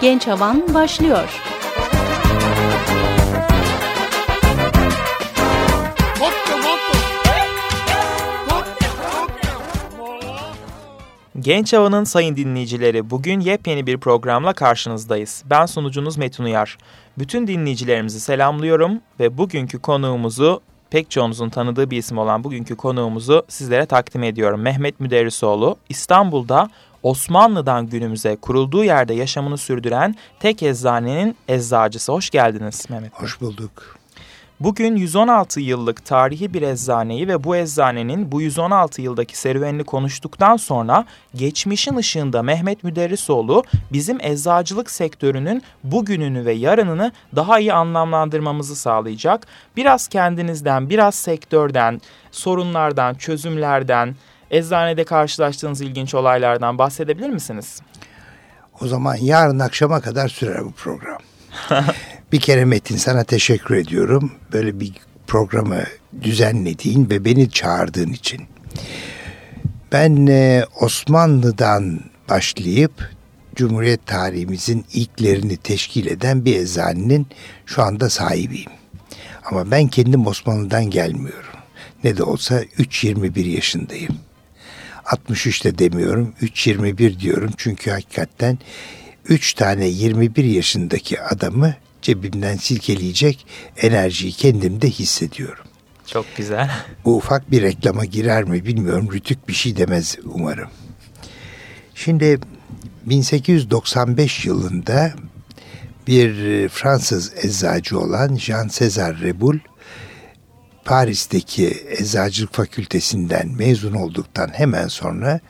Genç Havan başlıyor. Genç Hava'nın sayın dinleyicileri bugün yepyeni bir programla karşınızdayız. Ben sunucunuz Metin Uyar. Bütün dinleyicilerimizi selamlıyorum ve bugünkü konuğumuzu pek çoğunuzun tanıdığı bir isim olan bugünkü konuğumuzu sizlere takdim ediyorum. Mehmet Müderrisoğlu İstanbul'da Osmanlı'dan günümüze kurulduğu yerde yaşamını sürdüren tek eczanenin eczacısı. Hoş geldiniz Mehmet. Hoş bulduk. Bugün 116 yıllık tarihi bir eczaneyi ve bu eczanenin bu 116 yıldaki serüvenini konuştuktan sonra geçmişin ışığında Mehmet Müderrisoğlu bizim eczacılık sektörünün bugününü ve yarınını daha iyi anlamlandırmamızı sağlayacak. Biraz kendinizden, biraz sektörden, sorunlardan, çözümlerden, eczanede karşılaştığınız ilginç olaylardan bahsedebilir misiniz? O zaman yarın akşama kadar sürer bu program. bir kere Metin sana teşekkür ediyorum. Böyle bir programı düzenlediğin ve beni çağırdığın için. Ben e, Osmanlı'dan başlayıp Cumhuriyet tarihimizin ilklerini teşkil eden bir eczanenin şu anda sahibiyim. Ama ben kendim Osmanlı'dan gelmiyorum. Ne de olsa 3-21 yaşındayım. 63 de demiyorum, 3-21 diyorum çünkü hakikaten 3 tane 21 yaşındaki adamı cebimden silkeleyecek enerjiyi kendimde hissediyorum. Çok güzel. Bu ufak bir reklama girer mi bilmiyorum. Rütük bir şey demez umarım. Şimdi 1895 yılında bir Fransız eczacı olan Jean-César Reboul Paris'teki Eczacılık Fakültesinden mezun olduktan hemen sonra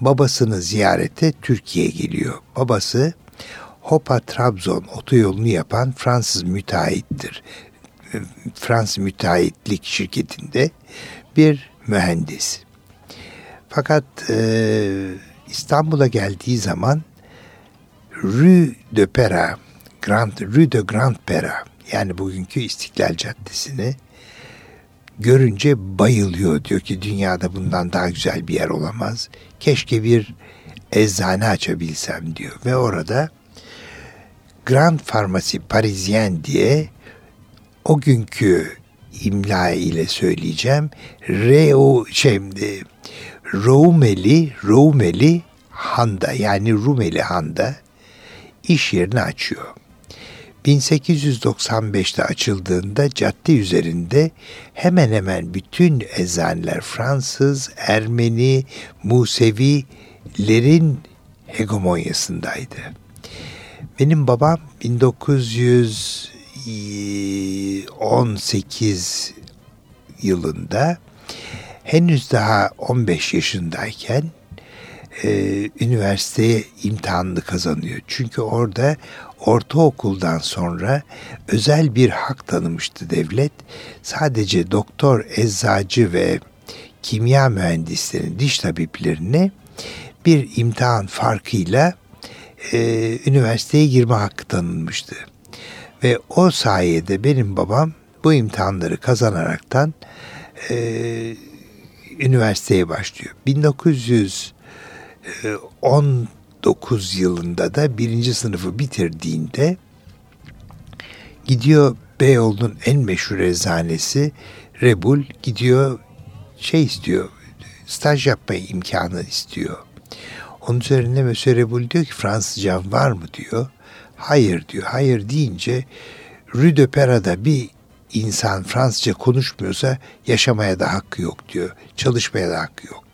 babasını ziyarete Türkiye'ye geliyor. Babası Hopa Trabzon otoyolunu yapan Fransız müteahhittir. Fransız müteahhitlik şirketinde bir mühendis. Fakat e, İstanbul'a geldiği zaman Rue de Pera, Grand, Rue de Grand Pera yani bugünkü İstiklal Caddesi'ni görünce bayılıyor. Diyor ki dünyada bundan daha güzel bir yer olamaz. Keşke bir eczane açabilsem diyor. Ve orada Grand Pharmacie Parisien diye o günkü imla ile söyleyeceğim. Reo şimdi Rumeli Rumeli Handa yani Rumeli Handa iş yerini açıyor. 1895'te açıldığında cadde üzerinde hemen hemen bütün eczaneler Fransız, Ermeni, Musevilerin hegemonyasındaydı. Benim babam 1918 yılında henüz daha 15 yaşındayken e, üniversiteye imtihanını kazanıyor. Çünkü orada ortaokuldan sonra özel bir hak tanımıştı devlet. Sadece doktor, eczacı ve kimya mühendislerinin, diş tabiplerine bir imtihan farkıyla e, üniversiteye girme hakkı tanınmıştı. Ve o sayede benim babam bu imtihanları kazanaraktan e, üniversiteye başlıyor. 1919 yılında da birinci sınıfı bitirdiğinde gidiyor Beyoğlu'nun en meşhur eczanesi Rebul gidiyor şey istiyor staj yapma imkanı istiyor. Onun üzerine Monsieur Rebul diyor ki Fransızcan var mı diyor. Hayır diyor. Hayır deyince Rue de bir insan Fransızca konuşmuyorsa yaşamaya da hakkı yok diyor. Çalışmaya da hakkı yok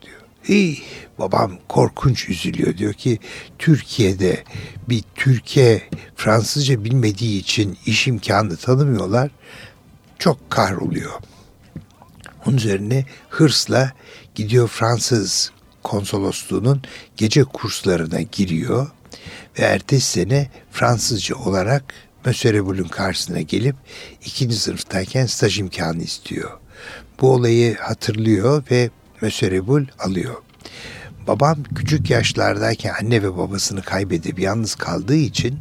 İyi, babam korkunç üzülüyor. Diyor ki Türkiye'de bir Türkiye Fransızca bilmediği için iş imkanı tanımıyorlar. Çok kahroluyor. Onun üzerine hırsla gidiyor Fransız konsolosluğunun gece kurslarına giriyor ve ertesi sene Fransızca olarak Möserebul'un karşısına gelip ikinci sınıftayken staj imkanı istiyor. Bu olayı hatırlıyor ve Möserebul alıyor. Babam küçük yaşlardayken anne ve babasını kaybedip yalnız kaldığı için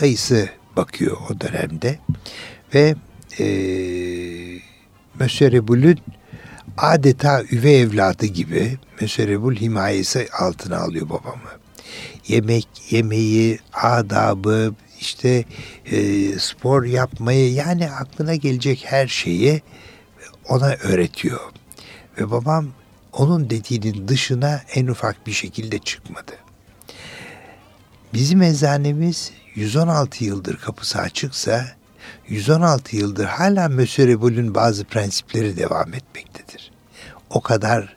dayısı bakıyor o dönemde ve e, Möserebul'ün adeta üvey evladı gibi Möserebul himayesi altına alıyor babamı. Yemek yemeyi, adabı, işte e, spor yapmayı yani aklına gelecek her şeyi ona öğretiyor. Ve babam onun dediğinin dışına en ufak bir şekilde çıkmadı. Bizim eczanemiz 116 yıldır kapısı açıksa 116 yıldır hala Mösyö bazı prensipleri devam etmektedir. O kadar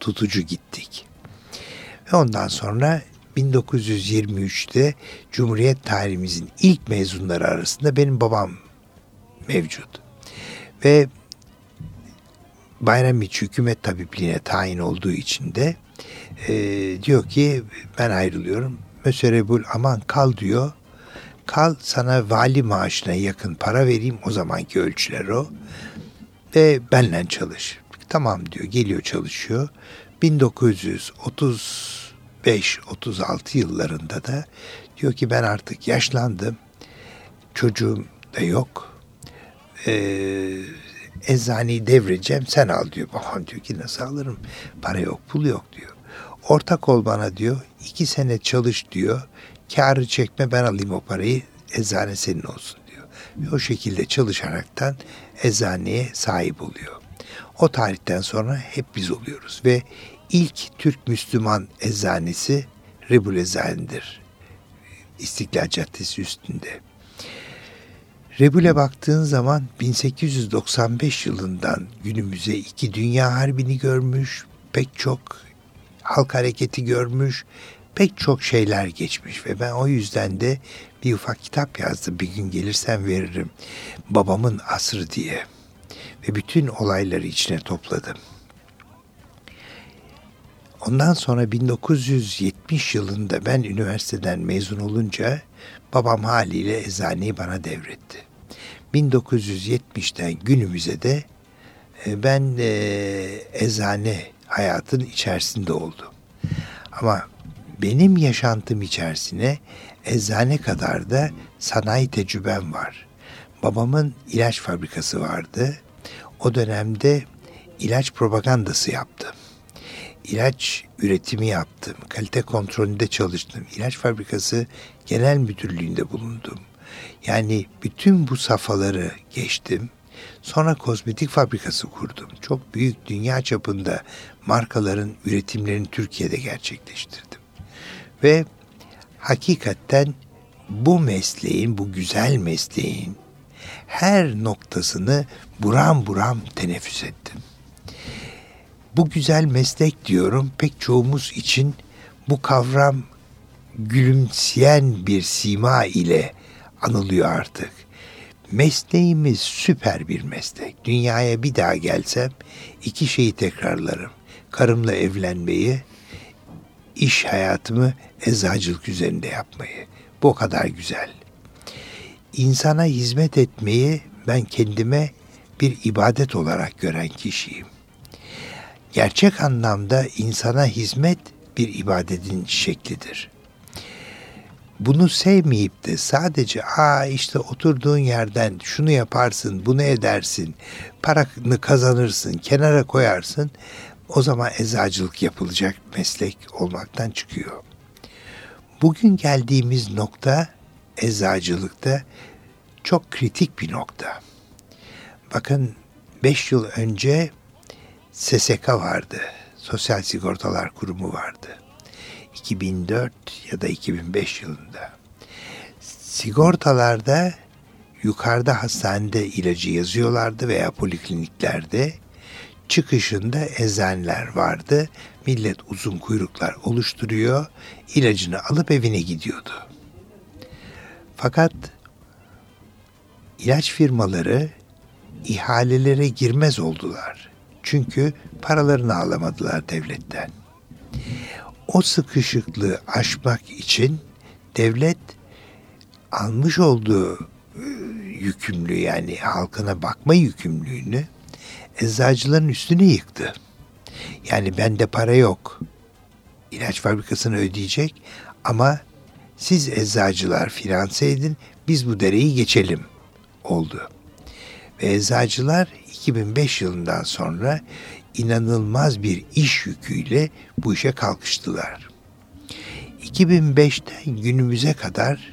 tutucu gittik. Ve ondan sonra 1923'te Cumhuriyet tarihimizin ilk mezunları arasında benim babam mevcut. Ve Bayramiçi hükümet tabipliğine tayin olduğu için de e, diyor ki ben ayrılıyorum. Möserebul aman kal diyor. Kal sana vali maaşına yakın para vereyim o zamanki ölçüler o. Ve benle çalış. Tamam diyor geliyor çalışıyor. 1935-36 yıllarında da diyor ki ben artık yaşlandım. Çocuğum da yok. Ee, eczaneyi devreceğim sen al diyor. Babam diyor ki nasıl alırım? Para yok pul yok diyor. Ortak ol bana diyor. iki sene çalış diyor. Karı çekme ben alayım o parayı. Eczane senin olsun diyor. Ve o şekilde çalışaraktan eczaneye sahip oluyor. O tarihten sonra hep biz oluyoruz ve ilk Türk Müslüman eczanesi Rebul Eczane'dir. İstiklal Caddesi üstünde. Rebul'e baktığın zaman 1895 yılından günümüze iki dünya harbini görmüş, pek çok halk hareketi görmüş, pek çok şeyler geçmiş ve ben o yüzden de bir ufak kitap yazdım. Bir gün gelirsem veririm. Babamın asrı diye. Ve bütün olayları içine topladım. Ondan sonra 1970 yılında ben üniversiteden mezun olunca babam haliyle eczaneyi bana devretti. 1970'ten günümüze de e, ben e, eczane hayatın içerisinde oldum. Ama benim yaşantım içerisine eczane kadar da sanayi tecrübem var. Babamın ilaç fabrikası vardı. O dönemde ilaç propagandası yaptım. İlaç üretimi yaptım. Kalite kontrolünde çalıştım. İlaç fabrikası genel müdürlüğünde bulundum. Yani bütün bu safhaları geçtim. Sonra kozmetik fabrikası kurdum. Çok büyük dünya çapında markaların üretimlerini Türkiye'de gerçekleştirdim. Ve hakikaten bu mesleğin, bu güzel mesleğin her noktasını buram buram teneffüs ettim. Bu güzel meslek diyorum pek çoğumuz için bu kavram gülümseyen bir sima ile anılıyor artık. Mesleğimiz süper bir meslek. Dünyaya bir daha gelsem iki şeyi tekrarlarım. Karımla evlenmeyi, iş hayatımı eczacılık üzerinde yapmayı. Bu o kadar güzel. İnsana hizmet etmeyi ben kendime bir ibadet olarak gören kişiyim. Gerçek anlamda insana hizmet bir ibadetin şeklidir bunu sevmeyip de sadece aa işte oturduğun yerden şunu yaparsın, bunu edersin, paranı kazanırsın, kenara koyarsın. O zaman eczacılık yapılacak meslek olmaktan çıkıyor. Bugün geldiğimiz nokta eczacılıkta çok kritik bir nokta. Bakın 5 yıl önce SSK vardı. Sosyal Sigortalar Kurumu vardı. 2004 ya da 2005 yılında. Sigortalarda yukarıda hastanede ilacı yazıyorlardı veya polikliniklerde. Çıkışında eczaneler vardı. Millet uzun kuyruklar oluşturuyor. ilacını alıp evine gidiyordu. Fakat ilaç firmaları ihalelere girmez oldular. Çünkü paralarını alamadılar devletten o sıkışıklığı aşmak için devlet almış olduğu e, yükümlü yani halkına bakma yükümlülüğünü eczacıların üstüne yıktı. Yani bende para yok. İlaç fabrikasını ödeyecek ama siz eczacılar finanse edin biz bu dereyi geçelim oldu. Ve eczacılar 2005 yılından sonra inanılmaz bir iş yüküyle bu işe kalkıştılar. 2005'ten günümüze kadar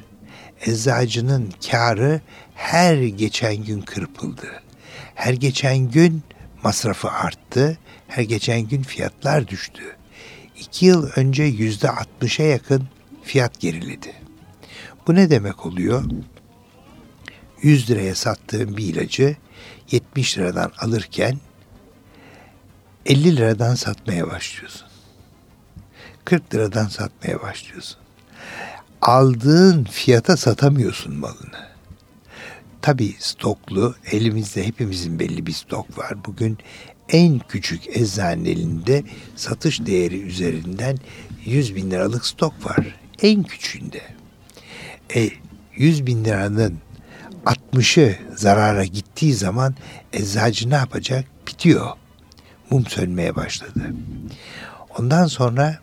eczacının karı her geçen gün kırpıldı. Her geçen gün masrafı arttı, her geçen gün fiyatlar düştü. İki yıl önce yüzde altmışa yakın fiyat geriledi. Bu ne demek oluyor? 100 liraya sattığın bir ilacı 70 liradan alırken 50 liradan satmaya başlıyorsun. 40 liradan satmaya başlıyorsun. Aldığın fiyata satamıyorsun malını. Tabi stoklu, elimizde hepimizin belli bir stok var. Bugün en küçük eczanelerinde satış değeri üzerinden 100 bin liralık stok var. En küçüğünde. E, 100 bin liranın 60'ı zarara gittiği zaman eczacı ne yapacak? Bitiyor. Mum sönmeye başladı. Ondan sonra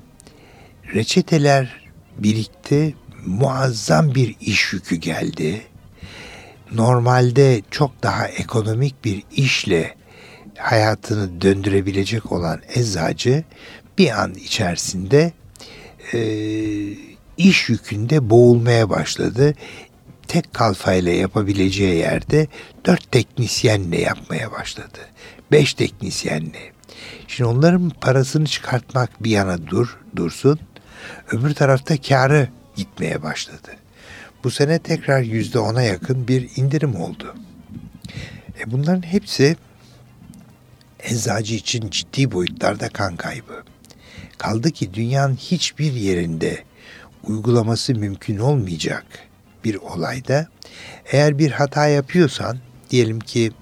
reçeteler birikti. Muazzam bir iş yükü geldi. Normalde çok daha ekonomik bir işle hayatını döndürebilecek olan eczacı bir an içerisinde e, iş yükünde boğulmaya başladı. Tek kalfayla yapabileceği yerde dört teknisyenle yapmaya başladı. Beş teknisyenle. Şimdi onların parasını çıkartmak bir yana dur, dursun. Öbür tarafta karı gitmeye başladı. Bu sene tekrar yüzde ona yakın bir indirim oldu. E bunların hepsi eczacı için ciddi boyutlarda kan kaybı. Kaldı ki dünyanın hiçbir yerinde uygulaması mümkün olmayacak bir olayda eğer bir hata yapıyorsan diyelim ki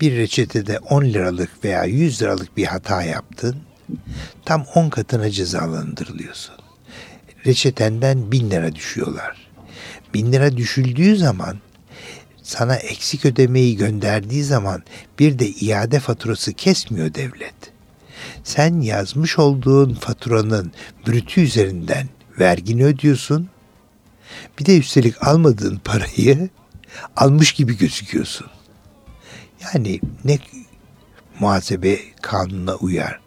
bir reçetede 10 liralık veya 100 liralık bir hata yaptın tam 10 katına cezalandırılıyorsun. Reçetenden 1000 lira düşüyorlar. 1000 lira düşüldüğü zaman sana eksik ödemeyi gönderdiği zaman bir de iade faturası kesmiyor devlet. Sen yazmış olduğun faturanın brütü üzerinden vergini ödüyorsun. Bir de üstelik almadığın parayı almış gibi gözüküyorsun. Yani ne muhasebe kanununa uyar,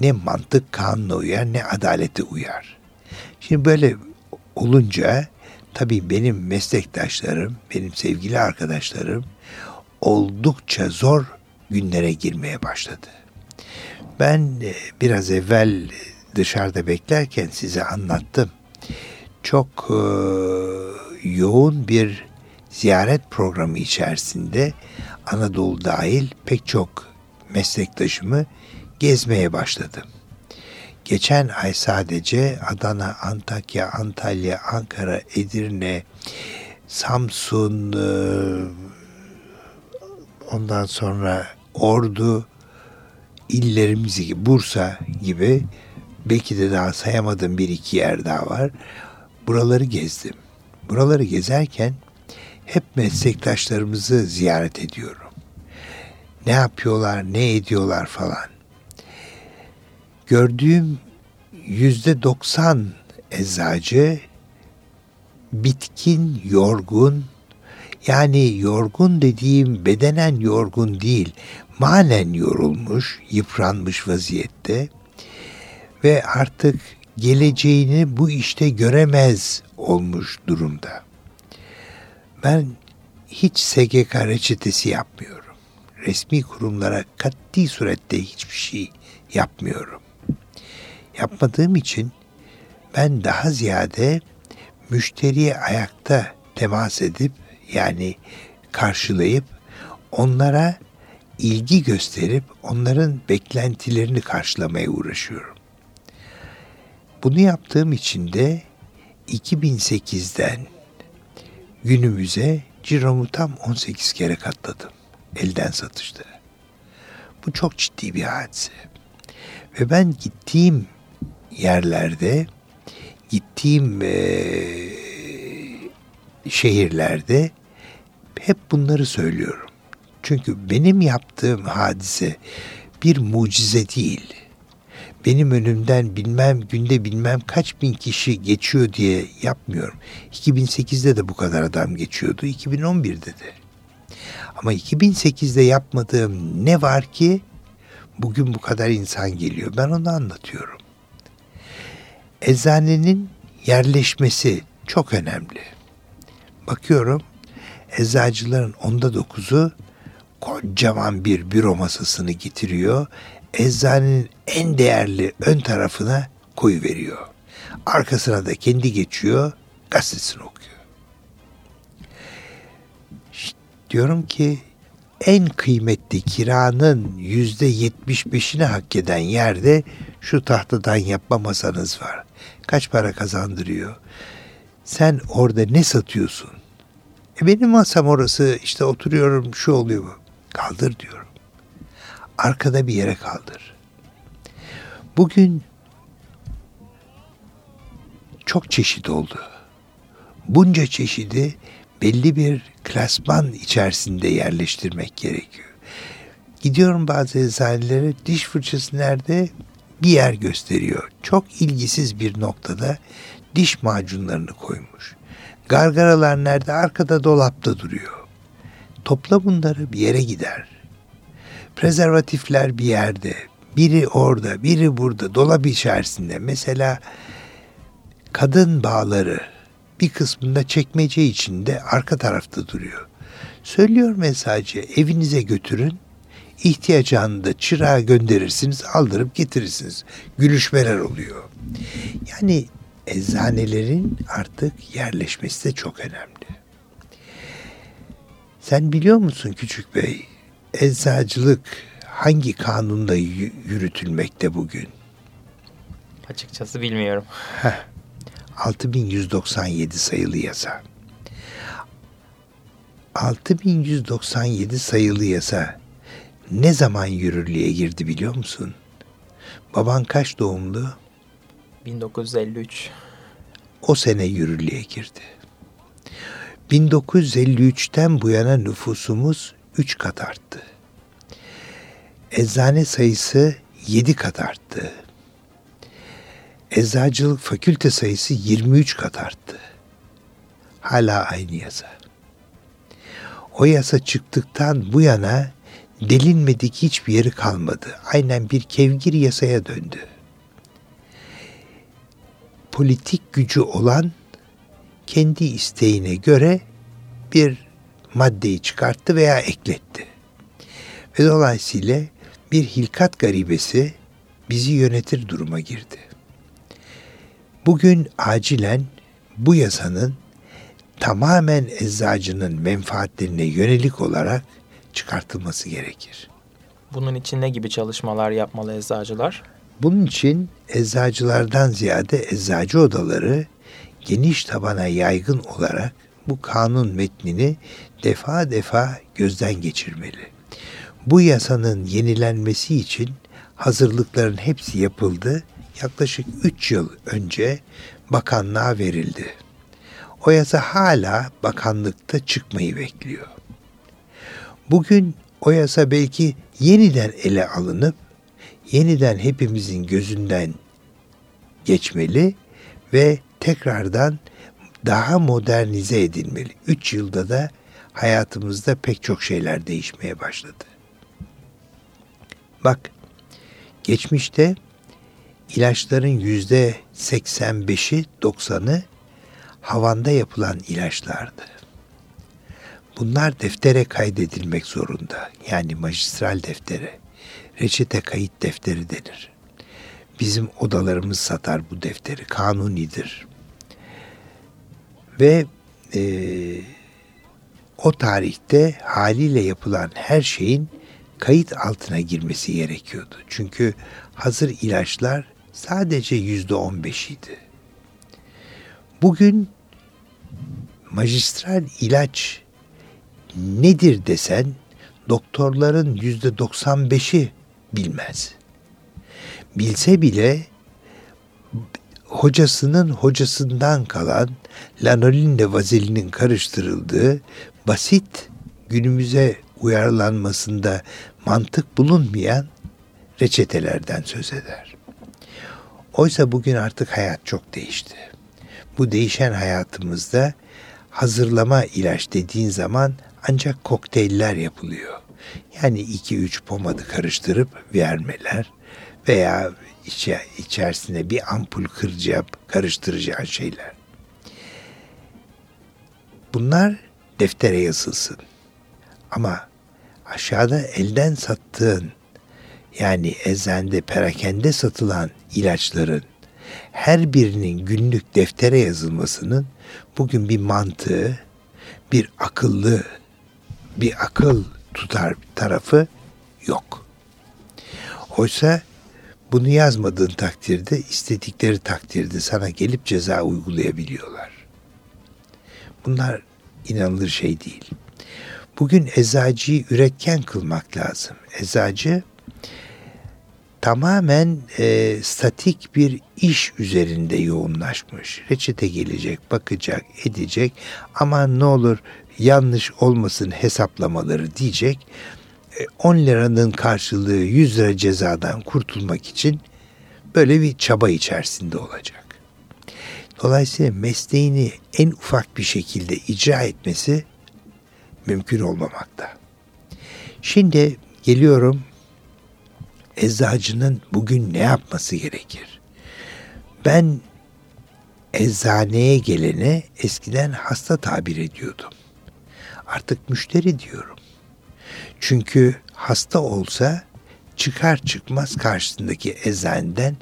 ne mantık kanununa uyar, ne adalete uyar. Şimdi böyle olunca tabii benim meslektaşlarım, benim sevgili arkadaşlarım oldukça zor günlere girmeye başladı. Ben e, biraz evvel dışarıda beklerken size anlattım. Çok e, yoğun bir ziyaret programı içerisinde Anadolu dahil pek çok meslektaşımı gezmeye başladım. Geçen ay sadece Adana, Antakya, Antalya, Ankara, Edirne, Samsun, e, ondan sonra Ordu, illerimiz gibi, Bursa gibi belki de daha sayamadığım bir iki yer daha var. Buraları gezdim. Buraları gezerken hep meslektaşlarımızı ziyaret ediyorum. Ne yapıyorlar, ne ediyorlar falan. Gördüğüm yüzde doksan eczacı bitkin, yorgun, yani yorgun dediğim bedenen yorgun değil, manen yorulmuş, yıpranmış vaziyette ve artık geleceğini bu işte göremez olmuş durumda. Ben hiç SGK reçetesi yapmıyorum. Resmi kurumlara katli surette hiçbir şey yapmıyorum. Yapmadığım için ben daha ziyade müşteriye ayakta temas edip yani karşılayıp onlara ilgi gösterip onların beklentilerini karşılamaya uğraşıyorum. Bunu yaptığım için de 2008'den günümüze ciromu tam 18 kere katladım. Elden satışta. Bu çok ciddi bir hadise. Ve ben gittiğim yerlerde, gittiğim e, şehirlerde hep bunları söylüyorum. Çünkü benim yaptığım hadise bir mucize değil. Benim önümden bilmem günde bilmem kaç bin kişi geçiyor diye yapmıyorum. 2008'de de bu kadar adam geçiyordu, 2011'de de. Ama 2008'de yapmadığım ne var ki bugün bu kadar insan geliyor. Ben onu anlatıyorum. Eczanenin yerleşmesi çok önemli. Bakıyorum eczacıların onda dokuzu kocaman bir büro masasını getiriyor. Eczanenin en değerli ön tarafına koyu veriyor. Arkasına da kendi geçiyor, gazetesini okuyor. İşte diyorum ki en kıymetli kiranın yüzde yetmiş beşini hak eden yerde şu tahtadan yapma masanız var. Kaç para kazandırıyor? Sen orada ne satıyorsun? E benim masam orası işte oturuyorum şu oluyor bu. Kaldır diyorum. Arkada bir yere kaldır. Bugün çok çeşit oldu. Bunca çeşidi belli bir klasman içerisinde yerleştirmek gerekiyor. Gidiyorum bazı eczanelere diş fırçası nerede bir yer gösteriyor. Çok ilgisiz bir noktada diş macunlarını koymuş. Gargaralar nerede? Arkada dolapta duruyor. Topla bunları bir yere gider. Prezervatifler bir yerde. Biri orada, biri burada, dolap içerisinde. Mesela kadın bağları bir kısmında çekmece içinde arka tarafta duruyor. Söylüyorum sadece evinize götürün. ihtiyaç anında çırağı gönderirsiniz, aldırıp getirirsiniz. Gülüşmeler oluyor. Yani eczanelerin artık yerleşmesi de çok önemli. Sen biliyor musun küçük bey? Eczacılık hangi kanunda yürütülmekte bugün? Açıkçası bilmiyorum. Heh, 6197 sayılı yasa. 6197 sayılı yasa ne zaman yürürlüğe girdi biliyor musun? Baban kaç doğumlu? 1953. O sene yürürlüğe girdi. 1953'ten bu yana nüfusumuz 3 kat arttı. Eczane sayısı 7 kat arttı. Eczacılık fakülte sayısı 23 kat arttı. Hala aynı yasa. O yasa çıktıktan bu yana delinmedik hiçbir yeri kalmadı. Aynen bir kevgir yasaya döndü. Politik gücü olan kendi isteğine göre bir maddeyi çıkarttı veya ekletti. Ve dolayısıyla bir hilkat garibesi bizi yönetir duruma girdi. Bugün acilen bu yasanın tamamen eczacının menfaatlerine yönelik olarak çıkartılması gerekir. Bunun için ne gibi çalışmalar yapmalı eczacılar? Bunun için eczacılardan ziyade eczacı odaları geniş tabana yaygın olarak bu kanun metnini defa defa gözden geçirmeli. Bu yasanın yenilenmesi için hazırlıkların hepsi yapıldı. Yaklaşık 3 yıl önce bakanlığa verildi. O yasa hala bakanlıkta çıkmayı bekliyor. Bugün o yasa belki yeniden ele alınıp yeniden hepimizin gözünden geçmeli ve tekrardan daha modernize edilmeli. Üç yılda da hayatımızda pek çok şeyler değişmeye başladı. Bak, geçmişte ilaçların yüzde 85'i 90'ı havanda yapılan ilaçlardı. Bunlar deftere kaydedilmek zorunda. Yani magistral deftere. Reçete kayıt defteri denir. Bizim odalarımız satar bu defteri. Kanunidir. Ve e, o tarihte haliyle yapılan her şeyin kayıt altına girmesi gerekiyordu. Çünkü hazır ilaçlar sadece yüzde on beşiydi. Bugün magistral ilaç nedir desen doktorların yüzde doksan beşi bilmez. Bilse bile hocasının hocasından kalan lanolinle vazelinin karıştırıldığı basit günümüze uyarlanmasında mantık bulunmayan reçetelerden söz eder. Oysa bugün artık hayat çok değişti. Bu değişen hayatımızda hazırlama ilaç dediğin zaman ancak kokteyller yapılıyor. Yani iki üç pomadı karıştırıp vermeler veya içe, içerisine bir ampul kıracak, karıştıracağın şeyler. Bunlar deftere yazılsın. Ama aşağıda elden sattığın yani eczende perakende satılan ilaçların her birinin günlük deftere yazılmasının bugün bir mantığı, bir akıllı, bir akıl tutar tarafı yok. Oysa bunu yazmadığın takdirde istedikleri takdirde sana gelip ceza uygulayabiliyorlar. Bunlar inanılır şey değil. Bugün eczacıyı üretken kılmak lazım. Eczacı tamamen e, statik bir iş üzerinde yoğunlaşmış. Reçete gelecek, bakacak, edecek ama ne olur yanlış olmasın hesaplamaları diyecek. 10 e, liranın karşılığı 100 lira cezadan kurtulmak için böyle bir çaba içerisinde olacak. Dolayısıyla mesleğini en ufak bir şekilde icra etmesi mümkün olmamakta. Şimdi geliyorum eczacının bugün ne yapması gerekir? Ben eczaneye gelene eskiden hasta tabir ediyordum. Artık müşteri diyorum. Çünkü hasta olsa çıkar çıkmaz karşısındaki eczaneden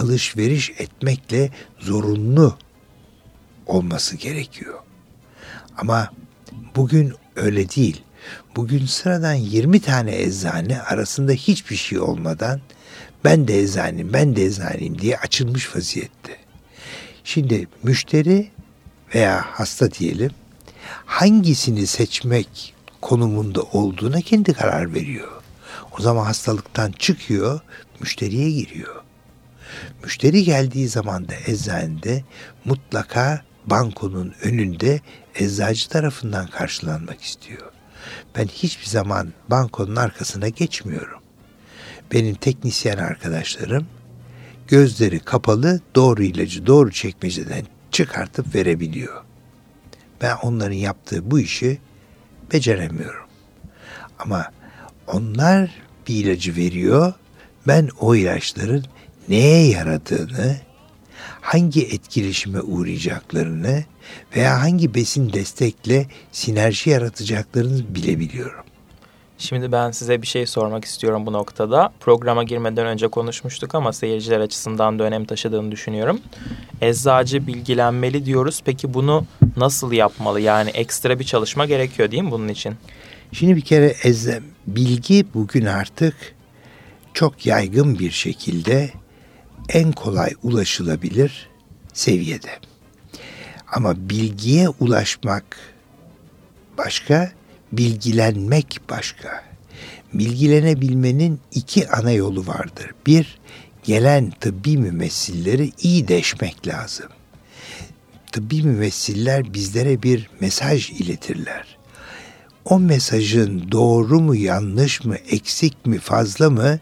alışveriş etmekle zorunlu olması gerekiyor. Ama bugün öyle değil. Bugün sıradan 20 tane eczane arasında hiçbir şey olmadan ben de eczaneyim, ben de eczaneyim diye açılmış vaziyette. Şimdi müşteri veya hasta diyelim hangisini seçmek konumunda olduğuna kendi karar veriyor. O zaman hastalıktan çıkıyor, müşteriye giriyor. Müşteri geldiği zaman da eczanede mutlaka bankonun önünde eczacı tarafından karşılanmak istiyor. Ben hiçbir zaman bankonun arkasına geçmiyorum. Benim teknisyen arkadaşlarım gözleri kapalı doğru ilacı doğru çekmeceden çıkartıp verebiliyor. Ben onların yaptığı bu işi beceremiyorum. Ama onlar bir ilacı veriyor. Ben o ilaçların neye yaradığını, hangi etkileşime uğrayacaklarını veya hangi besin destekle sinerji yaratacaklarını bilebiliyorum. Şimdi ben size bir şey sormak istiyorum bu noktada. Programa girmeden önce konuşmuştuk ama seyirciler açısından da önem taşıdığını düşünüyorum. Eczacı bilgilenmeli diyoruz. Peki bunu nasıl yapmalı? Yani ekstra bir çalışma gerekiyor değil mi bunun için? Şimdi bir kere eze, bilgi bugün artık çok yaygın bir şekilde en kolay ulaşılabilir seviyede. Ama bilgiye ulaşmak başka, bilgilenmek başka. Bilgilenebilmenin iki ana yolu vardır. Bir, gelen tıbbi mümessilleri iyi deşmek lazım. Tıbbi mümessiller bizlere bir mesaj iletirler. O mesajın doğru mu, yanlış mı, eksik mi, fazla mı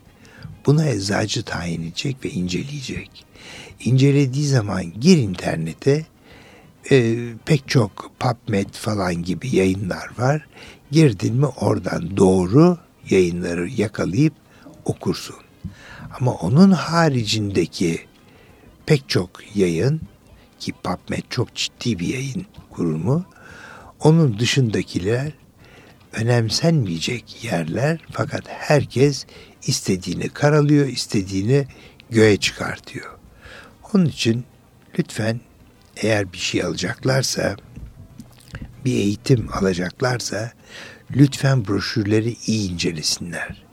bunu eczacı tayin edecek ve inceleyecek. İncelediği zaman gir internete e, pek çok PubMed falan gibi yayınlar var. Girdin mi oradan doğru yayınları yakalayıp okursun. Ama onun haricindeki pek çok yayın ki PubMed çok ciddi bir yayın kurumu. Onun dışındakiler önemsenmeyecek yerler fakat herkes istediğini karalıyor, istediğini göğe çıkartıyor. Onun için lütfen eğer bir şey alacaklarsa, bir eğitim alacaklarsa lütfen broşürleri iyi incelesinler.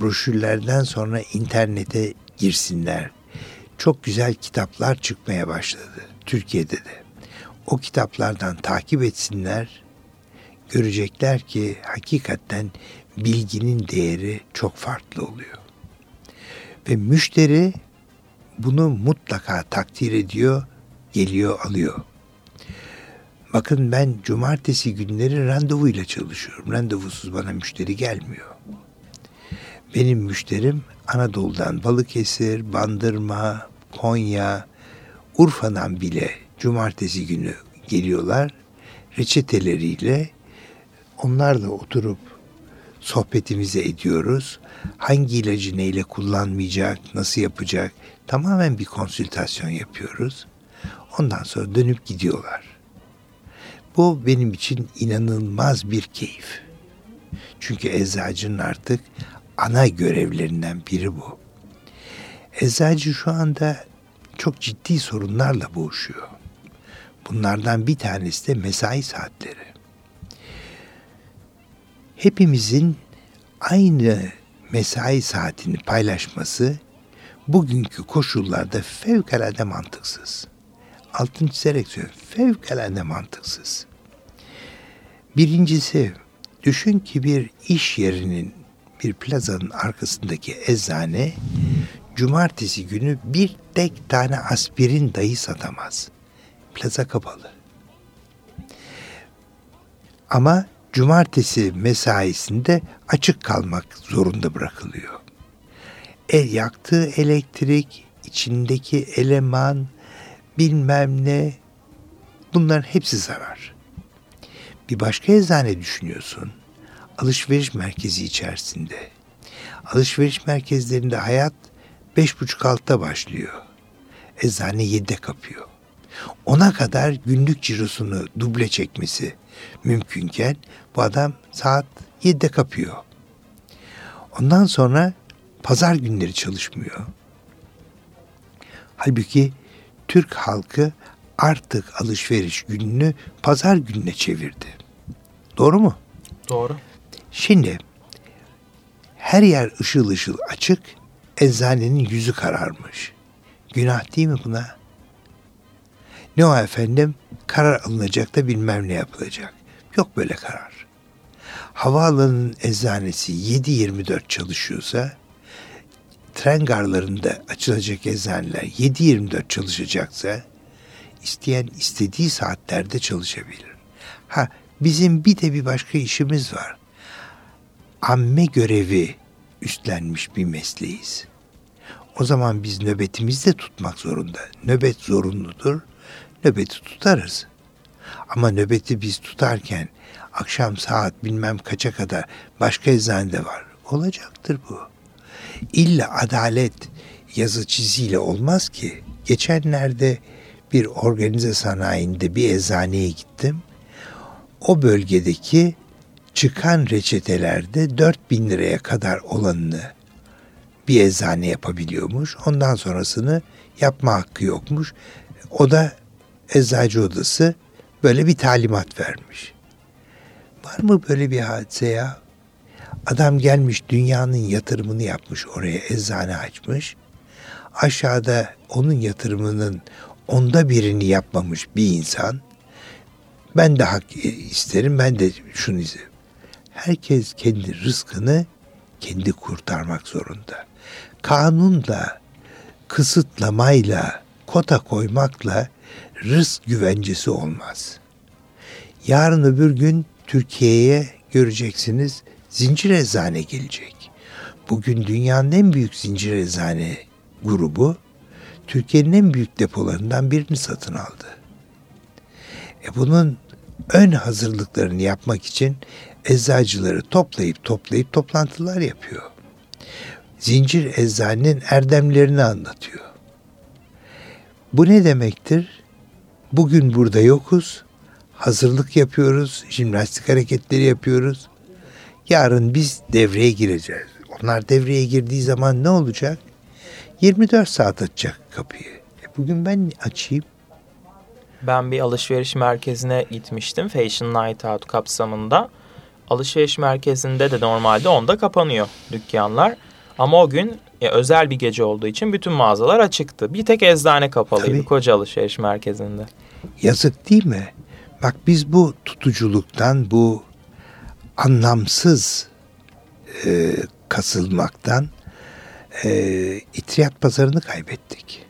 Broşürlerden sonra internete girsinler. Çok güzel kitaplar çıkmaya başladı Türkiye'de de. O kitaplardan takip etsinler. Görecekler ki hakikaten bilginin değeri çok farklı oluyor. Ve müşteri bunu mutlaka takdir ediyor, geliyor, alıyor. Bakın ben cumartesi günleri randevuyla çalışıyorum. Randevusuz bana müşteri gelmiyor. Benim müşterim Anadolu'dan Balıkesir, Bandırma, Konya, Urfa'dan bile cumartesi günü geliyorlar. Reçeteleriyle onlarla oturup sohbetimizi ediyoruz. Hangi ilacı neyle kullanmayacak, nasıl yapacak tamamen bir konsültasyon yapıyoruz. Ondan sonra dönüp gidiyorlar. Bu benim için inanılmaz bir keyif. Çünkü eczacının artık ana görevlerinden biri bu. Eczacı şu anda çok ciddi sorunlarla boğuşuyor. Bunlardan bir tanesi de mesai saatleri. Hepimizin aynı mesai saatini paylaşması bugünkü koşullarda fevkalade mantıksız. Altın çizerek söylüyorum. Fevkalade mantıksız. Birincisi düşün ki bir iş yerinin bir plazanın arkasındaki eczane cumartesi günü bir tek tane aspirin dahi satamaz. Plaza kapalı. Ama cumartesi mesaisinde açık kalmak zorunda bırakılıyor. E, yaktığı elektrik, içindeki eleman, bilmem ne bunların hepsi zarar. Bir başka eczane düşünüyorsun. Alışveriş merkezi içerisinde. Alışveriş merkezlerinde hayat beş buçuk altta başlıyor. Eczane yedide kapıyor. Ona kadar günlük cirosunu duble çekmesi mümkünken bu adam saat yedide kapıyor. Ondan sonra pazar günleri çalışmıyor. Halbuki Türk halkı artık alışveriş gününü pazar gününe çevirdi. Doğru mu? Doğru. Şimdi her yer ışıl ışıl açık, eczanenin yüzü kararmış. Günah değil mi buna? Ne o efendim? Karar alınacak da bilmem ne yapılacak. Yok böyle karar. Havaalanının eczanesi 7-24 çalışıyorsa tren garlarında açılacak eczaneler 7-24 çalışacaksa isteyen istediği saatlerde çalışabilir. Ha bizim bir de bir başka işimiz var. Amme görevi üstlenmiş bir mesleğiz. O zaman biz nöbetimizi de tutmak zorunda. Nöbet zorunludur. Nöbeti tutarız. Ama nöbeti biz tutarken akşam saat bilmem kaça kadar başka eczanede var. Olacaktır bu. İlla adalet yazı çiziyle olmaz ki. Geçenlerde bir organize sanayinde bir eczaneye gittim. O bölgedeki çıkan reçetelerde 4000 liraya kadar olanını bir eczane yapabiliyormuş. Ondan sonrasını yapma hakkı yokmuş. O da eczacı odası böyle bir talimat vermiş. Var mı böyle bir hadise ya? Adam gelmiş dünyanın yatırımını yapmış oraya eczane açmış. Aşağıda onun yatırımının onda birini yapmamış bir insan. Ben de hak isterim, ben de şunu isterim. Herkes kendi rızkını kendi kurtarmak zorunda. Kanunla, kısıtlamayla, kota koymakla rızk güvencesi olmaz. Yarın öbür gün Türkiye'ye göreceksiniz zincir eczane gelecek. Bugün dünyanın en büyük zincir eczane grubu Türkiye'nin en büyük depolarından birini satın aldı. E bunun ön hazırlıklarını yapmak için eczacıları toplayıp toplayıp toplantılar yapıyor. Zincir eczanenin erdemlerini anlatıyor. Bu ne demektir? Bugün burada yokuz, hazırlık yapıyoruz, jimnastik hareketleri yapıyoruz. Yarın biz devreye gireceğiz. Onlar devreye girdiği zaman ne olacak? 24 saat açacak kapıyı. E bugün ben açayım. Ben bir alışveriş merkezine gitmiştim Fashion Night Out kapsamında. Alışveriş merkezinde de normalde onda kapanıyor dükkanlar. Ama o gün ya özel bir gece olduğu için bütün mağazalar açıktı. Bir tek eczane kapalıydı Tabii. koca alışveriş merkezinde. Yazık değil mi? Bak biz bu tutuculuktan, bu anlamsız e, kasılmaktan e, itriyat pazarını kaybettik.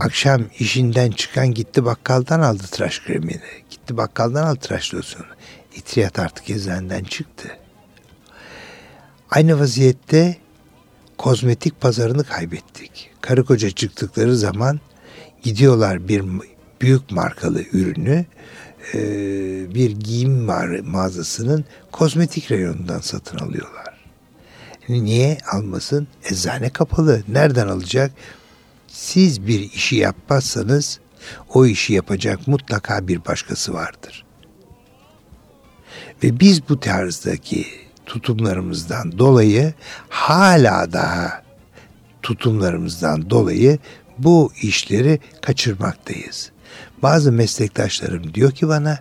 Akşam işinden çıkan gitti bakkaldan aldı tıraş kremini. Gitti bakkaldan aldı tıraş losyonu. İtriyat artık eczaneden çıktı. Aynı vaziyette kozmetik pazarını kaybettik. Karı koca çıktıkları zaman gidiyorlar bir büyük markalı ürünü e, bir giyim mağazasının kozmetik reyonundan satın alıyorlar. Niye almasın? Eczane kapalı. Nereden alacak? Siz bir işi yapmazsanız o işi yapacak mutlaka bir başkası vardır. Ve biz bu tarzdaki tutumlarımızdan dolayı hala daha tutumlarımızdan dolayı bu işleri kaçırmaktayız. Bazı meslektaşlarım diyor ki bana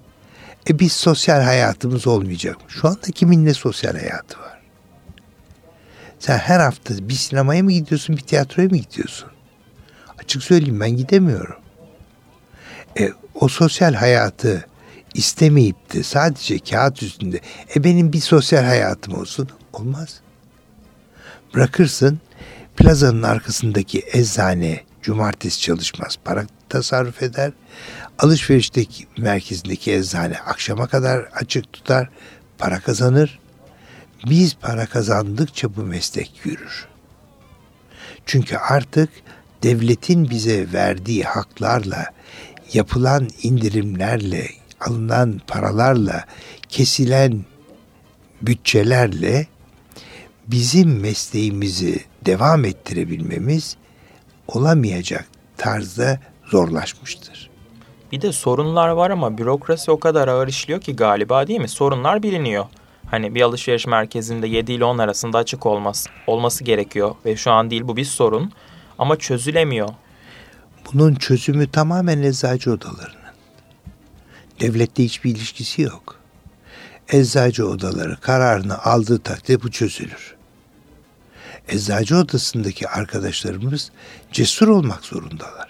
e biz sosyal hayatımız olmayacak. Şu anda kimin ne sosyal hayatı var? Sen her hafta bir sinemaya mı gidiyorsun, bir tiyatroya mı gidiyorsun? Açık söyleyeyim ben gidemiyorum. E, o sosyal hayatı istemeyip de sadece kağıt üstünde e benim bir sosyal hayatım olsun olmaz. Bırakırsın plazanın arkasındaki eczane cumartesi çalışmaz para tasarruf eder. Alışverişteki merkezindeki eczane akşama kadar açık tutar para kazanır. Biz para kazandıkça bu meslek yürür. Çünkü artık devletin bize verdiği haklarla, yapılan indirimlerle, alınan paralarla, kesilen bütçelerle bizim mesleğimizi devam ettirebilmemiz olamayacak tarzda zorlaşmıştır. Bir de sorunlar var ama bürokrasi o kadar ağır işliyor ki galiba değil mi? Sorunlar biliniyor. Hani bir alışveriş merkezinde 7 ile 10 arasında açık olması, olması gerekiyor ve şu an değil bu bir sorun ama çözülemiyor. Bunun çözümü tamamen eczacı odalarının. Devlette hiçbir ilişkisi yok. Eczacı odaları kararını aldığı takdirde bu çözülür. Eczacı odasındaki arkadaşlarımız cesur olmak zorundalar.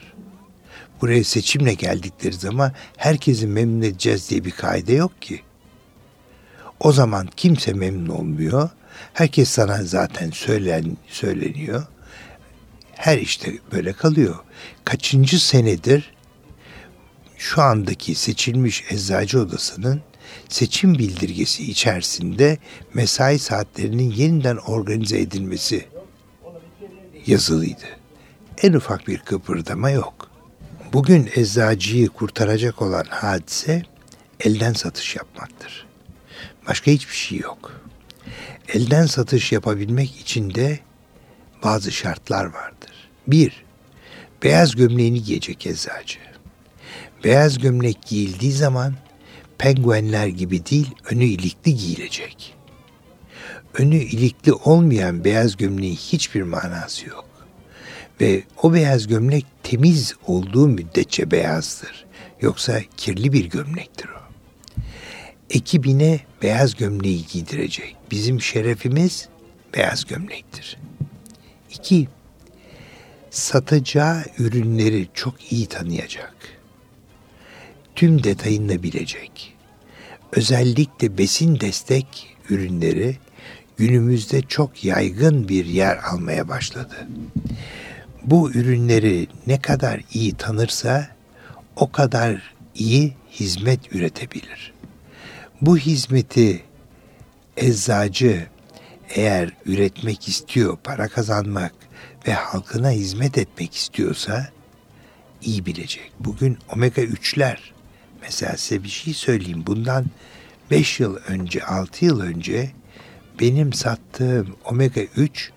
Buraya seçimle geldikleri zaman herkesi memnun edeceğiz diye bir kaide yok ki. O zaman kimse memnun olmuyor. Herkes sana zaten söylen, söyleniyor her işte böyle kalıyor. Kaçıncı senedir şu andaki seçilmiş eczacı odasının seçim bildirgesi içerisinde mesai saatlerinin yeniden organize edilmesi yazılıydı. En ufak bir kıpırdama yok. Bugün eczacıyı kurtaracak olan hadise elden satış yapmaktır. Başka hiçbir şey yok. Elden satış yapabilmek için de bazı şartlar vardır. Bir, beyaz gömleğini giyecek eczacı. Beyaz gömlek giyildiği zaman penguenler gibi değil önü ilikli giyilecek. Önü ilikli olmayan beyaz gömleğin hiçbir manası yok. Ve o beyaz gömlek temiz olduğu müddetçe beyazdır. Yoksa kirli bir gömlektir o. Ekibine beyaz gömleği giydirecek. Bizim şerefimiz beyaz gömlektir. İki, satacağı ürünleri çok iyi tanıyacak. Tüm detayını bilecek. Özellikle besin destek ürünleri günümüzde çok yaygın bir yer almaya başladı. Bu ürünleri ne kadar iyi tanırsa o kadar iyi hizmet üretebilir. Bu hizmeti eczacı eğer üretmek istiyor, para kazanmak ve halkına hizmet etmek istiyorsa iyi bilecek. Bugün omega 3'ler mesela size bir şey söyleyeyim. Bundan 5 yıl önce, 6 yıl önce benim sattığım omega 3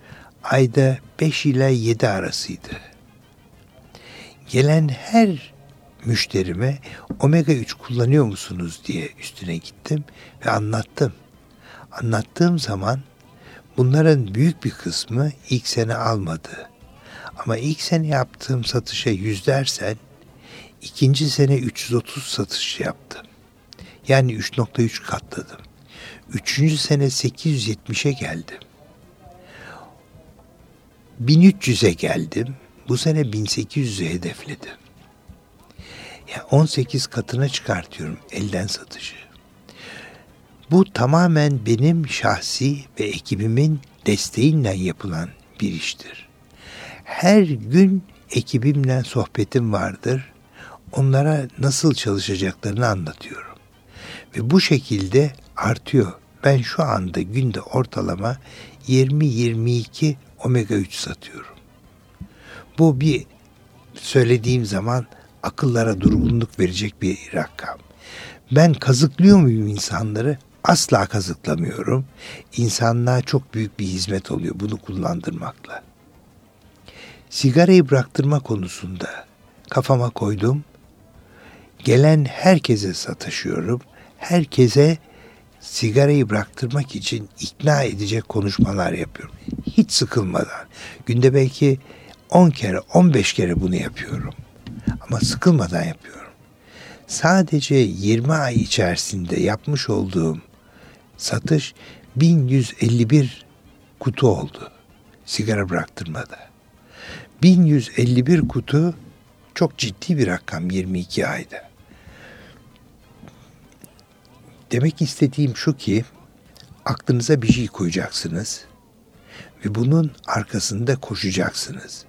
ayda 5 ile 7 arasıydı. Gelen her müşterime omega 3 kullanıyor musunuz diye üstüne gittim ve anlattım. Anlattığım zaman Bunların büyük bir kısmı ilk sene almadı. Ama ilk sene yaptığım satışa yüz dersen ikinci sene 330 satış yaptım. Yani 3.3 katladım. Üçüncü sene 870'e geldim. 1300'e geldim. Bu sene 1800'e hedefledim. Ya 18 katına çıkartıyorum elden satışı. Bu tamamen benim şahsi ve ekibimin desteğiyle yapılan bir iştir. Her gün ekibimle sohbetim vardır. Onlara nasıl çalışacaklarını anlatıyorum. Ve bu şekilde artıyor. Ben şu anda günde ortalama 20-22 omega 3 satıyorum. Bu bir söylediğim zaman akıllara durgunluk verecek bir rakam. Ben kazıklıyor muyum insanları? Asla kazıklamıyorum. İnsanlığa çok büyük bir hizmet oluyor bunu kullandırmakla. Sigarayı bıraktırma konusunda kafama koydum. Gelen herkese sataşıyorum. Herkese sigarayı bıraktırmak için ikna edecek konuşmalar yapıyorum. Hiç sıkılmadan. Günde belki 10 kere, 15 kere bunu yapıyorum. Ama sıkılmadan yapıyorum. Sadece 20 ay içerisinde yapmış olduğum satış 1151 kutu oldu. Sigara bıraktırmada. 1151 kutu çok ciddi bir rakam 22 ayda. Demek istediğim şu ki aklınıza bir şey koyacaksınız ve bunun arkasında koşacaksınız.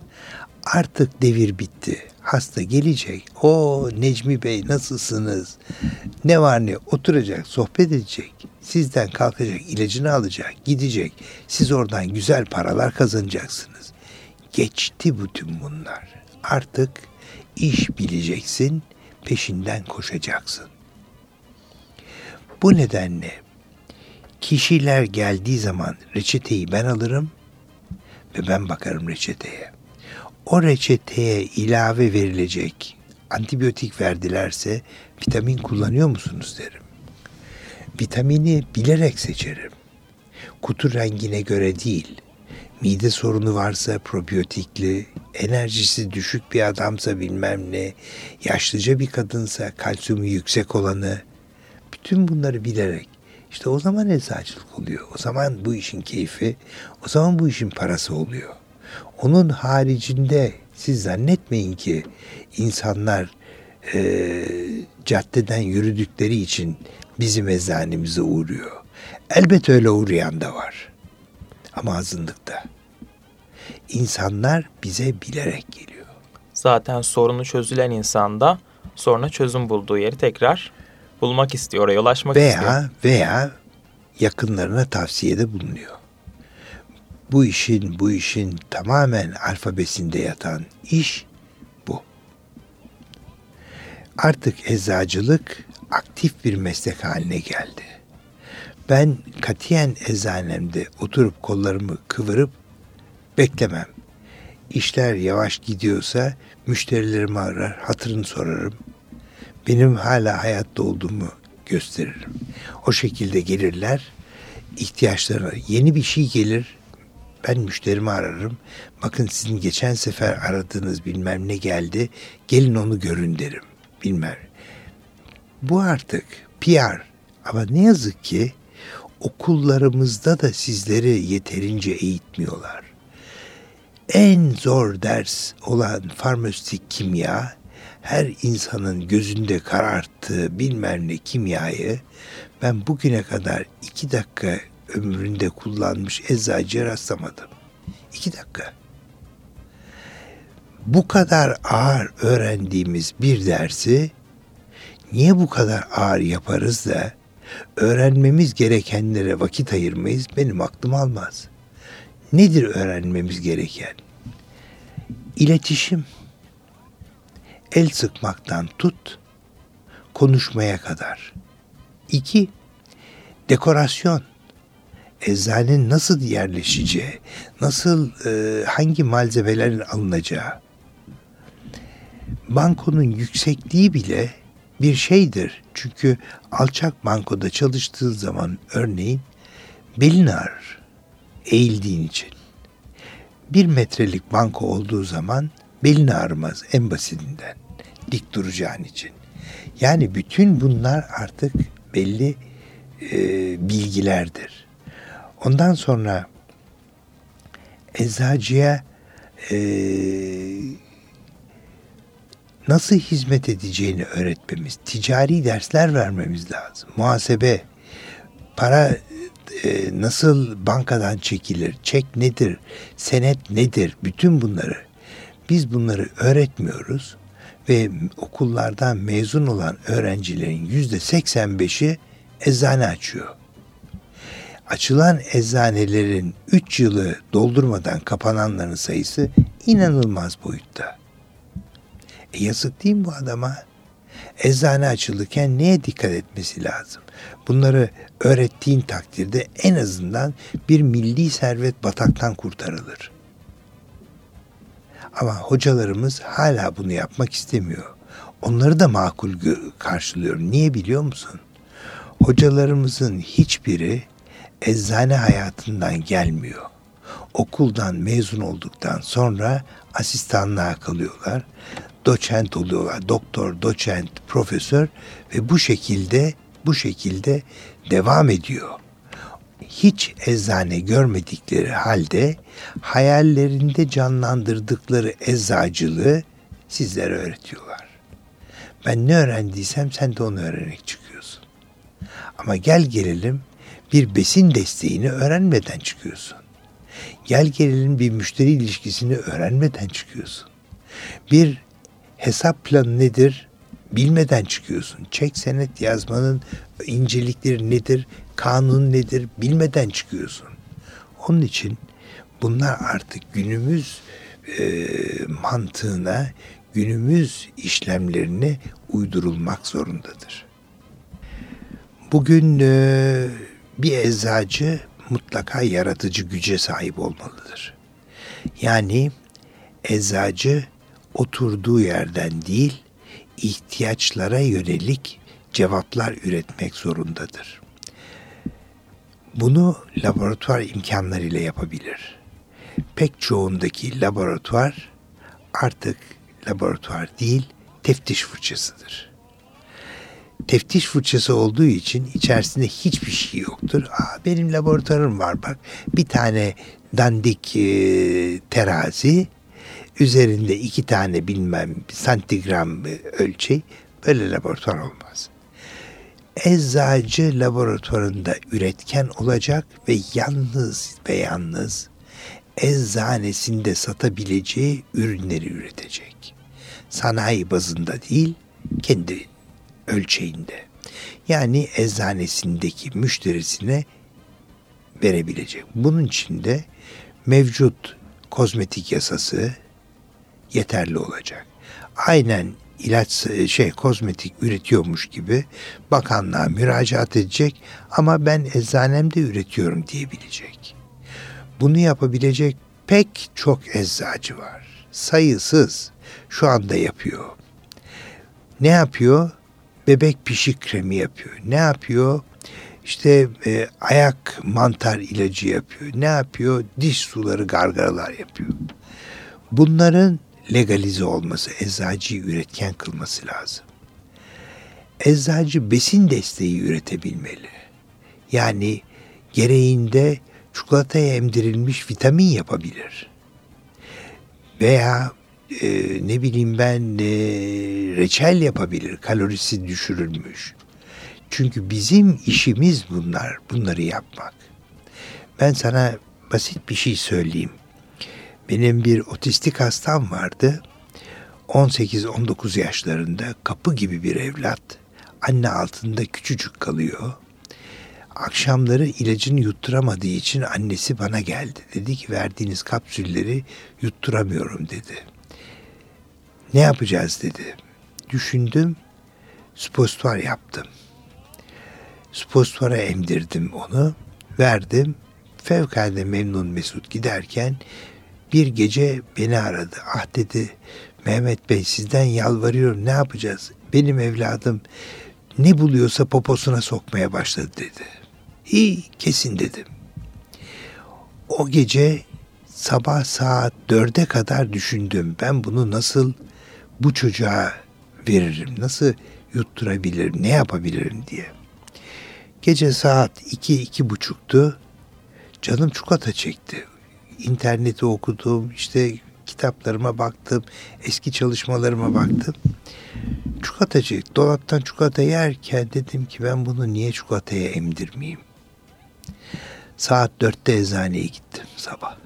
Artık devir bitti. Hasta gelecek. O Necmi Bey nasılsınız? Ne var ne? Oturacak, sohbet edecek. Sizden kalkacak, ilacını alacak, gidecek. Siz oradan güzel paralar kazanacaksınız. Geçti bütün bunlar. Artık iş bileceksin, peşinden koşacaksın. Bu nedenle kişiler geldiği zaman reçeteyi ben alırım ve ben bakarım reçeteye. O reçeteye ilave verilecek antibiyotik verdilerse vitamin kullanıyor musunuz derim. Vitamini bilerek seçerim. Kutu rengine göre değil. Mide sorunu varsa probiyotikli, enerjisi düşük bir adamsa bilmem ne, yaşlıca bir kadınsa kalsiyumu yüksek olanı, bütün bunları bilerek işte o zaman eczacılık oluyor. O zaman bu işin keyfi, o zaman bu işin parası oluyor. Onun haricinde siz zannetmeyin ki insanlar e, caddeden yürüdükleri için bizim eczanemize uğruyor. Elbet öyle uğrayan da var. Ama azınlıkta. İnsanlar bize bilerek geliyor. Zaten sorunu çözülen insan da sonra çözüm bulduğu yeri tekrar bulmak istiyor, oraya ulaşmak veya, istiyor. Veya yakınlarına tavsiyede bulunuyor. Bu işin bu işin tamamen alfabesinde yatan iş bu. Artık eczacılık aktif bir meslek haline geldi. Ben katiyen eczanemde oturup kollarımı kıvırıp beklemem. İşler yavaş gidiyorsa müşterilerimi arar, hatırını sorarım benim hala hayatta olduğumu gösteririm. O şekilde gelirler, ihtiyaçları yeni bir şey gelir, ben müşterimi ararım. Bakın sizin geçen sefer aradığınız bilmem ne geldi, gelin onu görün derim. Bilmem. Bu artık PR ama ne yazık ki okullarımızda da sizleri yeterince eğitmiyorlar. En zor ders olan farmasötik kimya her insanın gözünde kararttığı bilmem ne kimyayı ben bugüne kadar iki dakika ömründe kullanmış eczacıya rastlamadım. İki dakika. Bu kadar ağır öğrendiğimiz bir dersi niye bu kadar ağır yaparız da öğrenmemiz gerekenlere vakit ayırmayız benim aklım almaz. Nedir öğrenmemiz gereken? İletişim el sıkmaktan tut, konuşmaya kadar. İki, dekorasyon. Eczanenin nasıl yerleşeceği, nasıl e, hangi malzemelerin alınacağı. Bankonun yüksekliği bile bir şeydir. Çünkü alçak bankoda çalıştığı zaman örneğin belin ağrır eğildiğin için. Bir metrelik banko olduğu zaman belin ağrımaz en basitinden dik duracağın için. Yani bütün bunlar artık belli e, bilgilerdir. Ondan sonra eczacıya e, nasıl hizmet edeceğini öğretmemiz, ticari dersler vermemiz lazım. Muhasebe, para e, nasıl bankadan çekilir, çek nedir, senet nedir, bütün bunları biz bunları öğretmiyoruz ve okullardan mezun olan öğrencilerin yüzde 85'i eczane açıyor. Açılan eczanelerin 3 yılı doldurmadan kapananların sayısı inanılmaz boyutta. E yazık değil mi bu adama? Eczane açılırken neye dikkat etmesi lazım? Bunları öğrettiğin takdirde en azından bir milli servet bataktan kurtarılır. Ama hocalarımız hala bunu yapmak istemiyor. Onları da makul karşılıyorum. Niye biliyor musun? Hocalarımızın hiçbiri eczane hayatından gelmiyor. Okuldan mezun olduktan sonra asistanlığa kalıyorlar. Doçent oluyorlar. Doktor, doçent, profesör ve bu şekilde bu şekilde devam ediyor. Hiç eczane görmedikleri halde hayallerinde canlandırdıkları eczacılığı sizlere öğretiyorlar. Ben ne öğrendiysem sen de onu öğrenerek çıkıyorsun. Ama gel gelelim bir besin desteğini öğrenmeden çıkıyorsun. Gel gelelim bir müşteri ilişkisini öğrenmeden çıkıyorsun. Bir hesap planı nedir bilmeden çıkıyorsun. Çek senet yazmanın incelikleri nedir, kanun nedir bilmeden çıkıyorsun. Onun için bunlar artık günümüz e, mantığına, günümüz işlemlerine uydurulmak zorundadır. Bugün e, bir eczacı mutlaka yaratıcı güce sahip olmalıdır. Yani eczacı oturduğu yerden değil, ihtiyaçlara yönelik cevaplar üretmek zorundadır. Bunu laboratuvar imkanlarıyla yapabilir. Pek çoğundaki laboratuvar artık laboratuvar değil, teftiş fırçasıdır. Teftiş fırçası olduğu için içerisinde hiçbir şey yoktur. Aa, benim laboratuvarım var bak. Bir tane dandik e, terazi, üzerinde iki tane bilmem santigram ölçeği böyle laboratuvar olmaz. Eczacı laboratuvarında üretken olacak ve yalnız ve yalnız eczanesinde satabileceği ürünleri üretecek. Sanayi bazında değil, kendi ölçeğinde. Yani eczanesindeki müşterisine verebilecek. Bunun için de mevcut kozmetik yasası yeterli olacak. Aynen ilaç şey kozmetik üretiyormuş gibi bakanlığa müracaat edecek ama ben eczanemde üretiyorum diyebilecek. Bunu yapabilecek pek çok eczacı var. Sayısız şu anda yapıyor. Ne yapıyor? Bebek pişik kremi yapıyor. Ne yapıyor? İşte e, ayak mantar ilacı yapıyor. Ne yapıyor? Diş suları gargaralar yapıyor. Bunların legalize olması, eczacıyı üretken kılması lazım. Eczacı besin desteği üretebilmeli. Yani gereğinde çikolataya emdirilmiş vitamin yapabilir. Veya e, ne bileyim ben e, reçel yapabilir, kalorisi düşürülmüş. Çünkü bizim işimiz bunlar, bunları yapmak. Ben sana basit bir şey söyleyeyim. Benim bir otistik hastam vardı. 18-19 yaşlarında kapı gibi bir evlat. Anne altında küçücük kalıyor. Akşamları ilacını yutturamadığı için annesi bana geldi. Dedi ki verdiğiniz kapsülleri yutturamıyorum dedi. Ne yapacağız dedi. Düşündüm, spostor yaptım. Spostora emdirdim onu, verdim. Fevkalade memnun mesut giderken bir gece beni aradı. Ah dedi Mehmet Bey sizden yalvarıyorum ne yapacağız? Benim evladım ne buluyorsa poposuna sokmaya başladı dedi. İyi kesin dedim. O gece sabah saat dörde kadar düşündüm. Ben bunu nasıl bu çocuğa veririm? Nasıl yutturabilirim? Ne yapabilirim diye. Gece saat iki, iki buçuktu. Canım çikolata çekti interneti okudum, işte kitaplarıma baktım, eski çalışmalarıma baktım. Çikolatacı, dolaptan çikolata yerken dedim ki ben bunu niye çikolataya emdirmeyeyim? Saat dörtte eczaneye gittim sabah.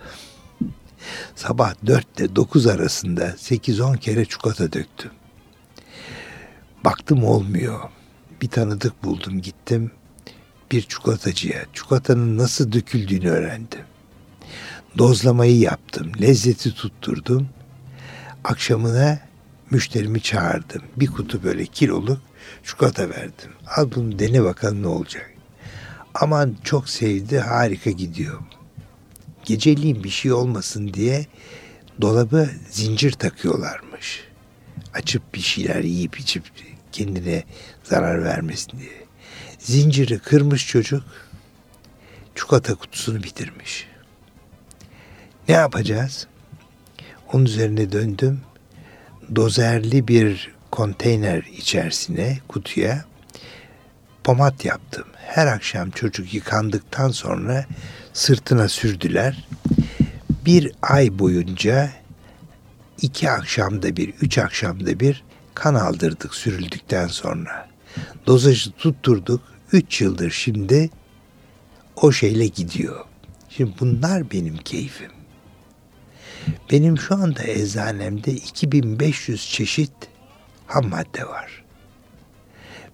Sabah dörtte dokuz arasında sekiz on kere çikolata döktüm. Baktım olmuyor. Bir tanıdık buldum gittim bir çikolatacıya. Çikolatanın nasıl döküldüğünü öğrendim dozlamayı yaptım. Lezzeti tutturdum. Akşamına müşterimi çağırdım. Bir kutu böyle kiloluk çikolata verdim. Al bunu dene bakalım ne olacak. Aman çok sevdi harika gidiyor. Geceliğin bir şey olmasın diye dolabı zincir takıyorlarmış. Açıp bir şeyler yiyip içip kendine zarar vermesin diye. Zinciri kırmış çocuk çikolata kutusunu bitirmiş. Ne yapacağız? Onun üzerine döndüm. Dozerli bir konteyner içerisine, kutuya pomat yaptım. Her akşam çocuk yıkandıktan sonra sırtına sürdüler. Bir ay boyunca iki akşamda bir, üç akşamda bir kan aldırdık sürüldükten sonra. Dozajı tutturduk. Üç yıldır şimdi o şeyle gidiyor. Şimdi bunlar benim keyfim. Benim şu anda eczanemde 2500 çeşit ham madde var.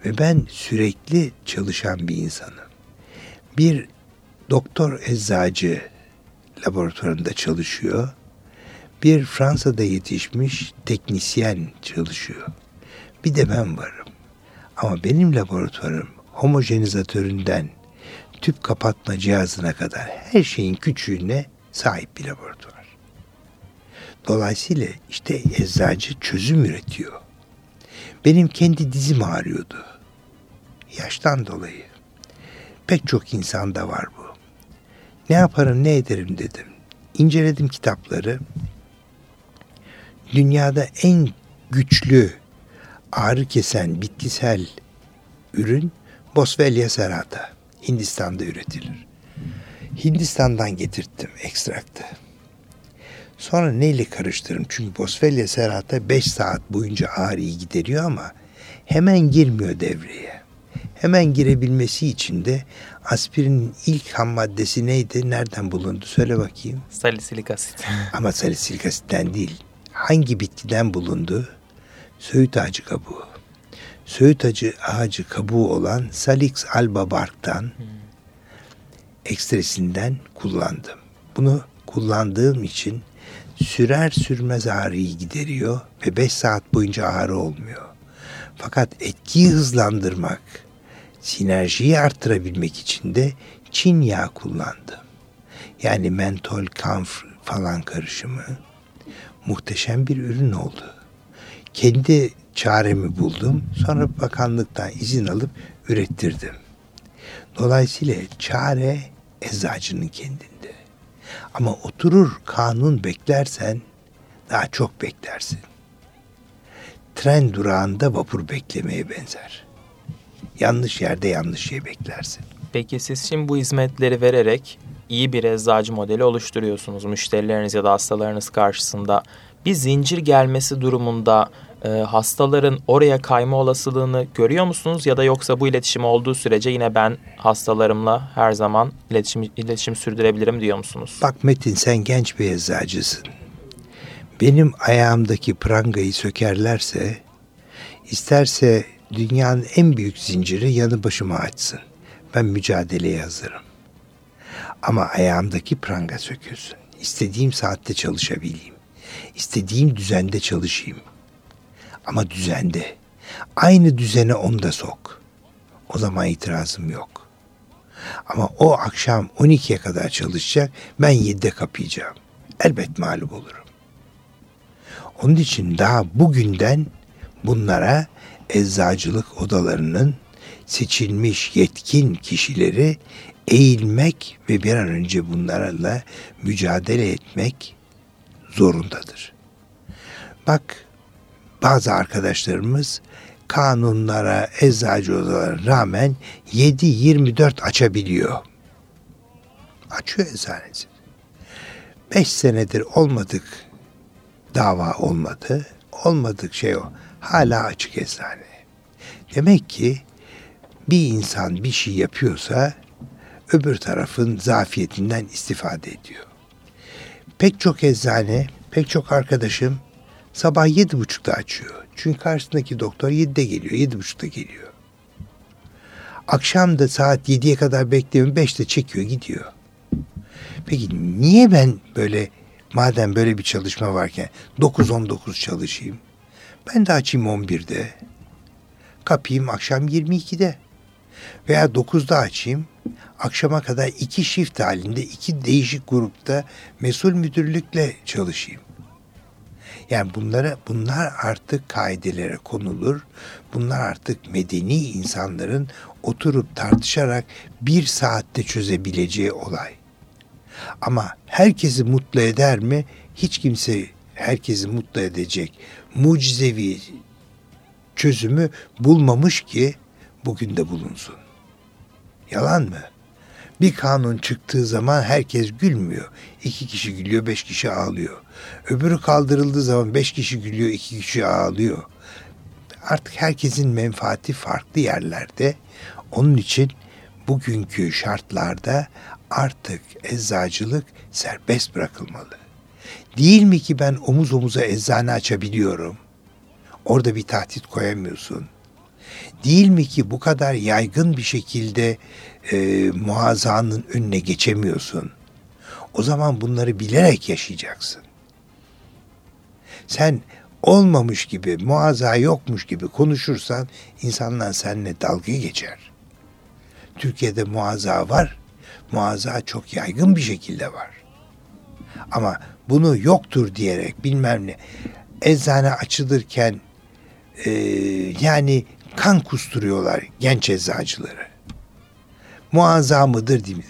Ve ben sürekli çalışan bir insanım. Bir doktor eczacı laboratuvarında çalışıyor. Bir Fransa'da yetişmiş teknisyen çalışıyor. Bir de ben varım. Ama benim laboratuvarım homojenizatöründen tüp kapatma cihazına kadar her şeyin küçüğüne sahip bir laboratuvar. Dolayısıyla işte eczacı çözüm üretiyor. Benim kendi dizim ağrıyordu. Yaştan dolayı. Pek çok insanda var bu. Ne yaparım ne ederim dedim. İnceledim kitapları. Dünyada en güçlü ağrı kesen bitkisel ürün Boswellia serrata. Hindistan'da üretilir. Hindistan'dan getirttim ekstraktı. Sonra neyle karıştırırım? Çünkü Boswellia serrata 5 saat boyunca ağrıyı gideriyor ama hemen girmiyor devreye. Hemen girebilmesi için de aspirinin ilk ham maddesi neydi? Nereden bulundu? Söyle bakayım. Salisilik asit. Ama salisilik asitten değil. Hangi bitkiden bulundu? Söğüt ağacı kabuğu. Söğüt ağacı, ağacı kabuğu olan Salix alba barktan hmm. ekstresinden kullandım. Bunu kullandığım için sürer sürmez ağrıyı gideriyor ve 5 saat boyunca ağrı olmuyor. Fakat etkiyi hızlandırmak, sinerjiyi arttırabilmek için de Çin yağı kullandım. Yani mentol, kamf falan karışımı muhteşem bir ürün oldu. Kendi çaremi buldum. Sonra bakanlıktan izin alıp ürettirdim. Dolayısıyla çare eczacının kendinde. Ama oturur kanun beklersen daha çok beklersin. Tren durağında vapur beklemeye benzer. Yanlış yerde yanlış şey beklersin. Peki siz şimdi bu hizmetleri vererek iyi bir eczacı modeli oluşturuyorsunuz. Müşterileriniz ya da hastalarınız karşısında bir zincir gelmesi durumunda e, hastaların oraya kayma olasılığını görüyor musunuz? Ya da yoksa bu iletişim olduğu sürece yine ben hastalarımla her zaman iletişim, iletişim sürdürebilirim diyor musunuz? Bak Metin sen genç bir eczacısın. Benim ayağımdaki prangayı sökerlerse isterse dünyanın en büyük zinciri yanı başıma açsın. Ben mücadeleye hazırım. Ama ayağımdaki pranga sökülsün. İstediğim saatte çalışabileyim. İstediğim düzende çalışayım. Ama düzende. Aynı düzene onu da sok. O zaman itirazım yok. Ama o akşam 12'ye kadar çalışacak, ben 7'de kapayacağım. Elbet mağlup olurum. Onun için daha bugünden bunlara eczacılık odalarının seçilmiş yetkin kişileri eğilmek ve bir an önce bunlarla mücadele etmek zorundadır. Bak bazı arkadaşlarımız kanunlara, eczacı odalara rağmen 7-24 açabiliyor. Açıyor eczanesi. 5 senedir olmadık dava olmadı. Olmadık şey o. Hala açık eczane. Demek ki bir insan bir şey yapıyorsa öbür tarafın zafiyetinden istifade ediyor. Pek çok eczane, pek çok arkadaşım sabah yedi buçukta açıyor. Çünkü karşısındaki doktor yedide geliyor, yedi buçukta geliyor. Akşam da saat yediye kadar bekliyorum, beşte çekiyor gidiyor. Peki niye ben böyle madem böyle bir çalışma varken 9-19 çalışayım? Ben de açayım 11'de. Kapayım akşam 22'de. Veya 9'da açayım. Akşama kadar iki shift halinde iki değişik grupta mesul müdürlükle çalışayım. Yani bunlara bunlar artık kaidelere konulur. Bunlar artık medeni insanların oturup tartışarak bir saatte çözebileceği olay. Ama herkesi mutlu eder mi? Hiç kimse herkesi mutlu edecek mucizevi çözümü bulmamış ki bugün de bulunsun. Yalan mı? Bir kanun çıktığı zaman herkes gülmüyor. İki kişi gülüyor, beş kişi ağlıyor. Öbürü kaldırıldığı zaman beş kişi gülüyor, iki kişi ağlıyor. Artık herkesin menfaati farklı yerlerde. Onun için bugünkü şartlarda artık eczacılık serbest bırakılmalı. Değil mi ki ben omuz omuza eczane açabiliyorum? Orada bir tahdit koyamıyorsun. Değil mi ki bu kadar yaygın bir şekilde e, muazzanın önüne geçemiyorsun? O zaman bunları bilerek yaşayacaksın. Sen olmamış gibi, muazza yokmuş gibi konuşursan insanlar seninle dalga geçer. Türkiye'de muazza var, muazza çok yaygın bir şekilde var. Ama bunu yoktur diyerek bilmem ne eczane açılırken e, yani kan kusturuyorlar genç eczacıları. Muazza mıdır mi?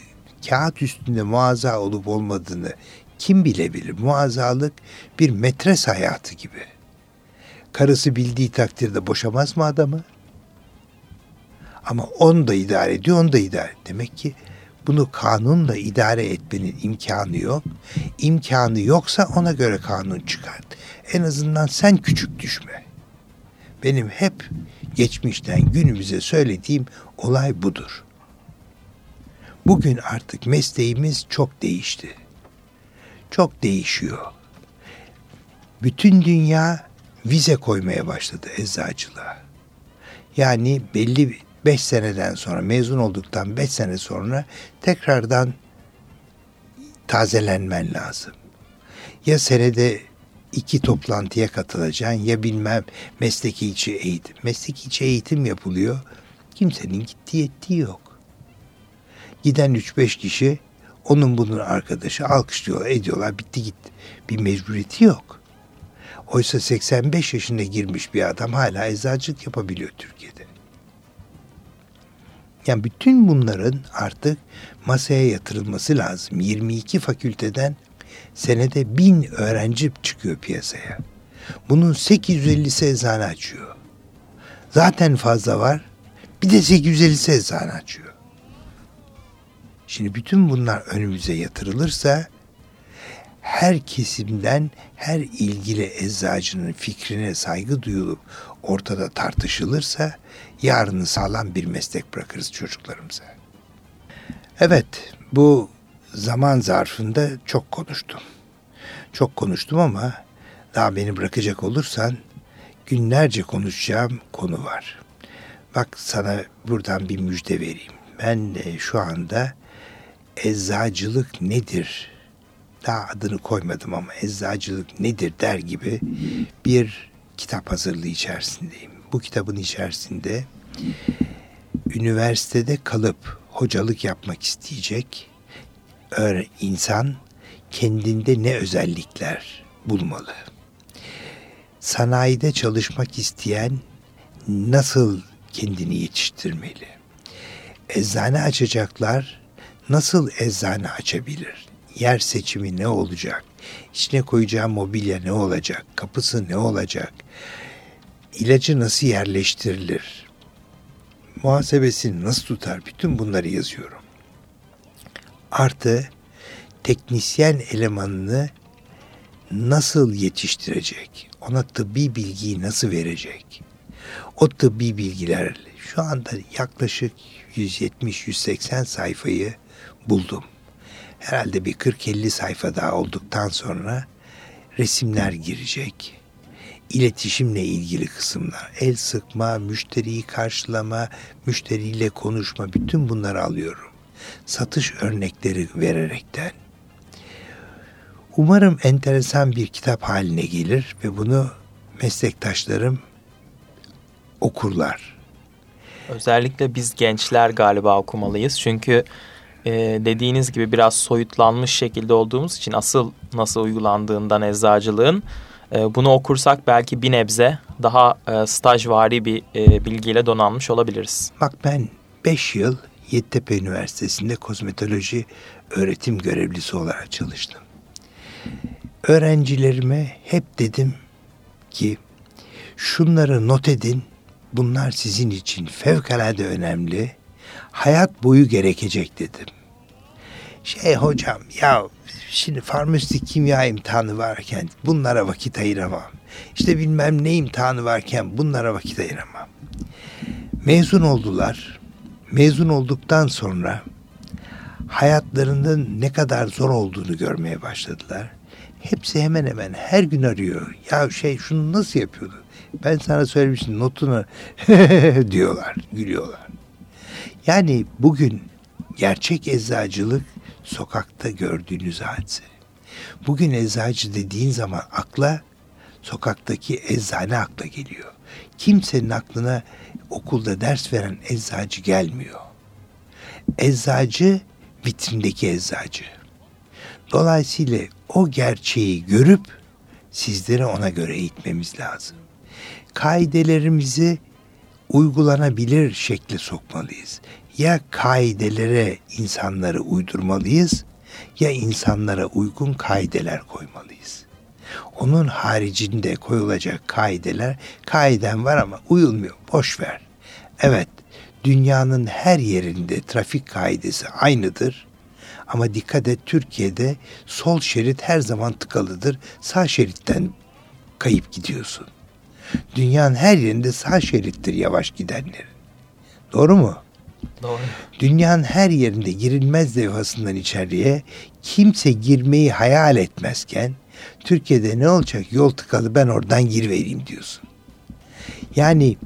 Kağıt üstünde muazza olup olmadığını kim bilebilir? Muazzalık bir metres hayatı gibi. Karısı bildiği takdirde boşamaz mı adamı? Ama onu da idare ediyor, onu da idare. Demek ki bunu kanunla idare etmenin imkanı yok. İmkanı yoksa ona göre kanun çıkart. En azından sen küçük düşme. Benim hep geçmişten günümüze söylediğim olay budur. Bugün artık mesleğimiz çok değişti. Çok değişiyor. Bütün dünya vize koymaya başladı eczacılığa. Yani belli 5 seneden sonra mezun olduktan 5 sene sonra tekrardan tazelenmen lazım. Ya senede iki toplantıya katılacaksın ya bilmem mesleki içi eğitim. Mesleki içi eğitim yapılıyor. Kimsenin gittiği ettiği yok. Giden 3-5 kişi onun bunun arkadaşı alkışlıyorlar ediyorlar bitti gitti. Bir mecburiyeti yok. Oysa 85 yaşında girmiş bir adam hala eczacılık yapabiliyor Türkiye'de. Yani bütün bunların artık masaya yatırılması lazım. 22 fakülteden senede bin öğrenci çıkıyor piyasaya. Bunun 850'si eczane açıyor. Zaten fazla var. Bir de 850'si eczane açıyor. Şimdi bütün bunlar önümüze yatırılırsa her kesimden her ilgili eczacının fikrine saygı duyulup ortada tartışılırsa yarını sağlam bir meslek bırakırız çocuklarımıza. Evet, bu zaman zarfında çok konuştum. Çok konuştum ama daha beni bırakacak olursan günlerce konuşacağım konu var. Bak sana buradan bir müjde vereyim. Ben de şu anda eczacılık nedir? Daha adını koymadım ama eczacılık nedir der gibi bir kitap hazırlığı içerisindeyim. Bu kitabın içerisinde üniversitede kalıp hocalık yapmak isteyecek insan kendinde ne özellikler bulmalı? Sanayide çalışmak isteyen nasıl kendini yetiştirmeli? Eczane açacaklar nasıl eczane açabilir? Yer seçimi ne olacak? İçine koyacağı mobilya ne olacak? Kapısı ne olacak? İlacı nasıl yerleştirilir? Muhasebesini nasıl tutar? Bütün bunları yazıyorum. Artı teknisyen elemanını nasıl yetiştirecek? Ona tıbbi bilgiyi nasıl verecek? O tıbbi bilgiler şu anda yaklaşık 170-180 sayfayı buldum. Herhalde bir 40-50 sayfa daha olduktan sonra resimler girecek. İletişimle ilgili kısımlar, el sıkma, müşteriyi karşılama, müşteriyle konuşma bütün bunları alıyorum. Satış örnekleri vererekten. Umarım enteresan bir kitap haline gelir ve bunu meslektaşlarım okurlar. Özellikle biz gençler galiba okumalıyız. Çünkü e, dediğiniz gibi biraz soyutlanmış şekilde olduğumuz için asıl nasıl uygulandığından eczacılığın e, bunu okursak belki bir nebze daha e, stajvari bir e, bilgiyle donanmış olabiliriz. Bak ben 5 yıl Yeditepe Üniversitesi'nde kozmetoloji öğretim görevlisi olarak çalıştım. Öğrencilerime hep dedim ki şunları not edin. Bunlar sizin için fevkalade önemli. Hayat boyu gerekecek dedim. Şey hocam ya şimdi farmasötik kimya imtihanı varken bunlara vakit ayıramam. İşte bilmem ne imtihanı varken bunlara vakit ayıramam. Mezun oldular. Mezun olduktan sonra hayatlarının ne kadar zor olduğunu görmeye başladılar. Hepsi hemen hemen her gün arıyor. Ya şey şunu nasıl yapıyordu? Ben sana söylemiştim notunu diyorlar, gülüyorlar. Yani bugün gerçek eczacılık sokakta gördüğünüz hadise. Bugün eczacı dediğin zaman akla sokaktaki eczane akla geliyor. Kimsenin aklına okulda ders veren eczacı gelmiyor. Eczacı vitrindeki eczacı. Dolayısıyla o gerçeği görüp sizleri ona göre eğitmemiz lazım. Kaidelerimizi uygulanabilir şekle sokmalıyız. Ya kaidelere insanları uydurmalıyız ya insanlara uygun kaideler koymalıyız. Onun haricinde koyulacak kaideler, kaiden var ama uyulmuyor, boş ver. Evet, dünyanın her yerinde trafik kaidesi aynıdır. Ama dikkat et Türkiye'de sol şerit her zaman tıkalıdır. Sağ şeritten kayıp gidiyorsun. Dünyanın her yerinde sağ şerittir yavaş gidenlerin. Doğru mu? Doğru. Dünyanın her yerinde girilmez levhasından içeriye kimse girmeyi hayal etmezken Türkiye'de ne olacak yol tıkalı ben oradan girvereyim diyorsun. Yani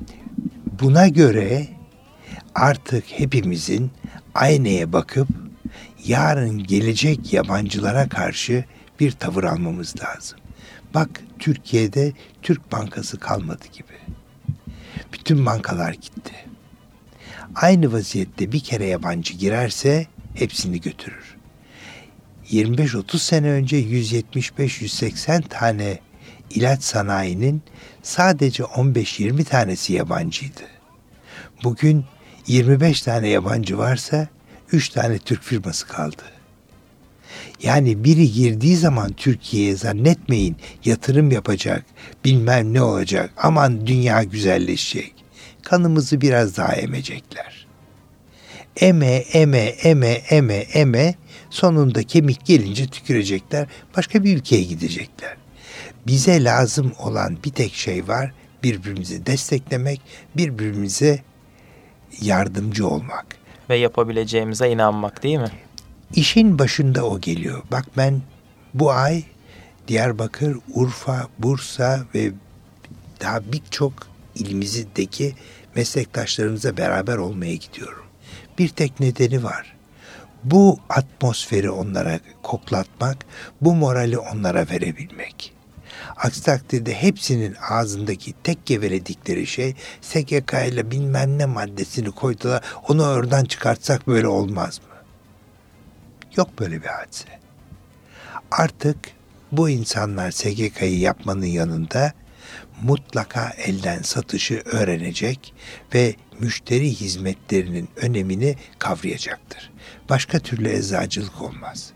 buna göre artık hepimizin aynaya bakıp yarın gelecek yabancılara karşı bir tavır almamız lazım. Bak Türkiye'de Türk Bankası kalmadı gibi. Bütün bankalar gitti. Aynı vaziyette bir kere yabancı girerse hepsini götürür. 25-30 sene önce 175-180 tane ilaç sanayinin sadece 15-20 tanesi yabancıydı. Bugün 25 tane yabancı varsa 3 tane Türk firması kaldı. Yani biri girdiği zaman Türkiye'ye zannetmeyin yatırım yapacak, bilmem ne olacak, aman dünya güzelleşecek. Kanımızı biraz daha emecekler. Eme, eme, eme, eme, eme sonunda kemik gelince tükürecekler, başka bir ülkeye gidecekler. Bize lazım olan bir tek şey var, birbirimizi desteklemek, birbirimize yardımcı olmak. Ve yapabileceğimize inanmak değil mi? İşin başında o geliyor. Bak ben bu ay Diyarbakır, Urfa, Bursa ve daha birçok ilimizdeki meslektaşlarımıza beraber olmaya gidiyorum. Bir tek nedeni var. Bu atmosferi onlara koklatmak, bu morali onlara verebilmek. Aksi takdirde hepsinin ağzındaki tek geveledikleri şey SGK ile bilmem ne maddesini koydular. Onu oradan çıkartsak böyle olmaz mı? Yok böyle bir hadise. Artık bu insanlar SGK'yı yapmanın yanında mutlaka elden satışı öğrenecek ve müşteri hizmetlerinin önemini kavrayacaktır. Başka türlü eczacılık olmaz.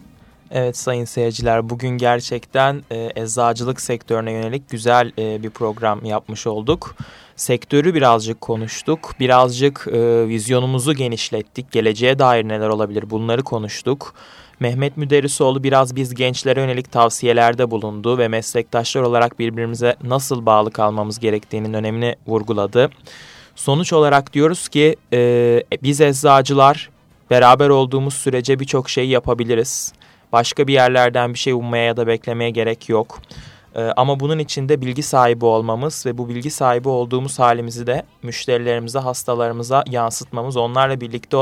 Evet sayın seyirciler bugün gerçekten e, eczacılık sektörüne yönelik güzel e, bir program yapmış olduk. Sektörü birazcık konuştuk, birazcık e, vizyonumuzu genişlettik, geleceğe dair neler olabilir bunları konuştuk. Mehmet Müderrisoğlu biraz biz gençlere yönelik tavsiyelerde bulundu ve meslektaşlar olarak birbirimize nasıl bağlı kalmamız gerektiğinin önemini vurguladı. Sonuç olarak diyoruz ki e, biz eczacılar beraber olduğumuz sürece birçok şey yapabiliriz. Başka bir yerlerden bir şey ummaya ya da beklemeye gerek yok. Ee, ama bunun için de bilgi sahibi olmamız ve bu bilgi sahibi olduğumuz halimizi de müşterilerimize, hastalarımıza yansıtmamız, onlarla birlikte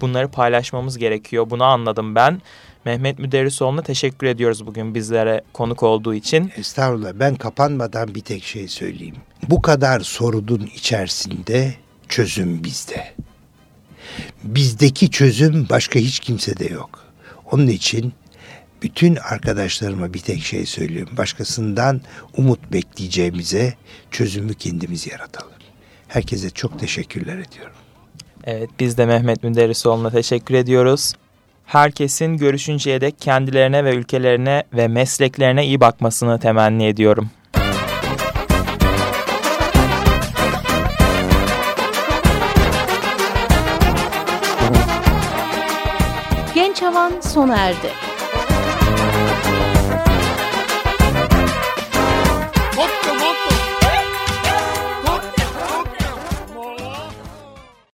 bunları paylaşmamız gerekiyor. Bunu anladım ben. Mehmet Müderrisoğlu'na teşekkür ediyoruz bugün bizlere konuk olduğu için. Estağfurullah ben kapanmadan bir tek şey söyleyeyim. Bu kadar sorunun içerisinde çözüm bizde. Bizdeki çözüm başka hiç kimsede yok. Onun için bütün arkadaşlarıma bir tek şey söylüyorum. Başkasından umut bekleyeceğimize çözümü kendimiz yaratalım. Herkese çok teşekkürler ediyorum. Evet biz de Mehmet Müderrisoğlu'na teşekkür ediyoruz. Herkesin görüşünceye dek kendilerine ve ülkelerine ve mesleklerine iyi bakmasını temenni ediyorum. Genç Havan sona erdi.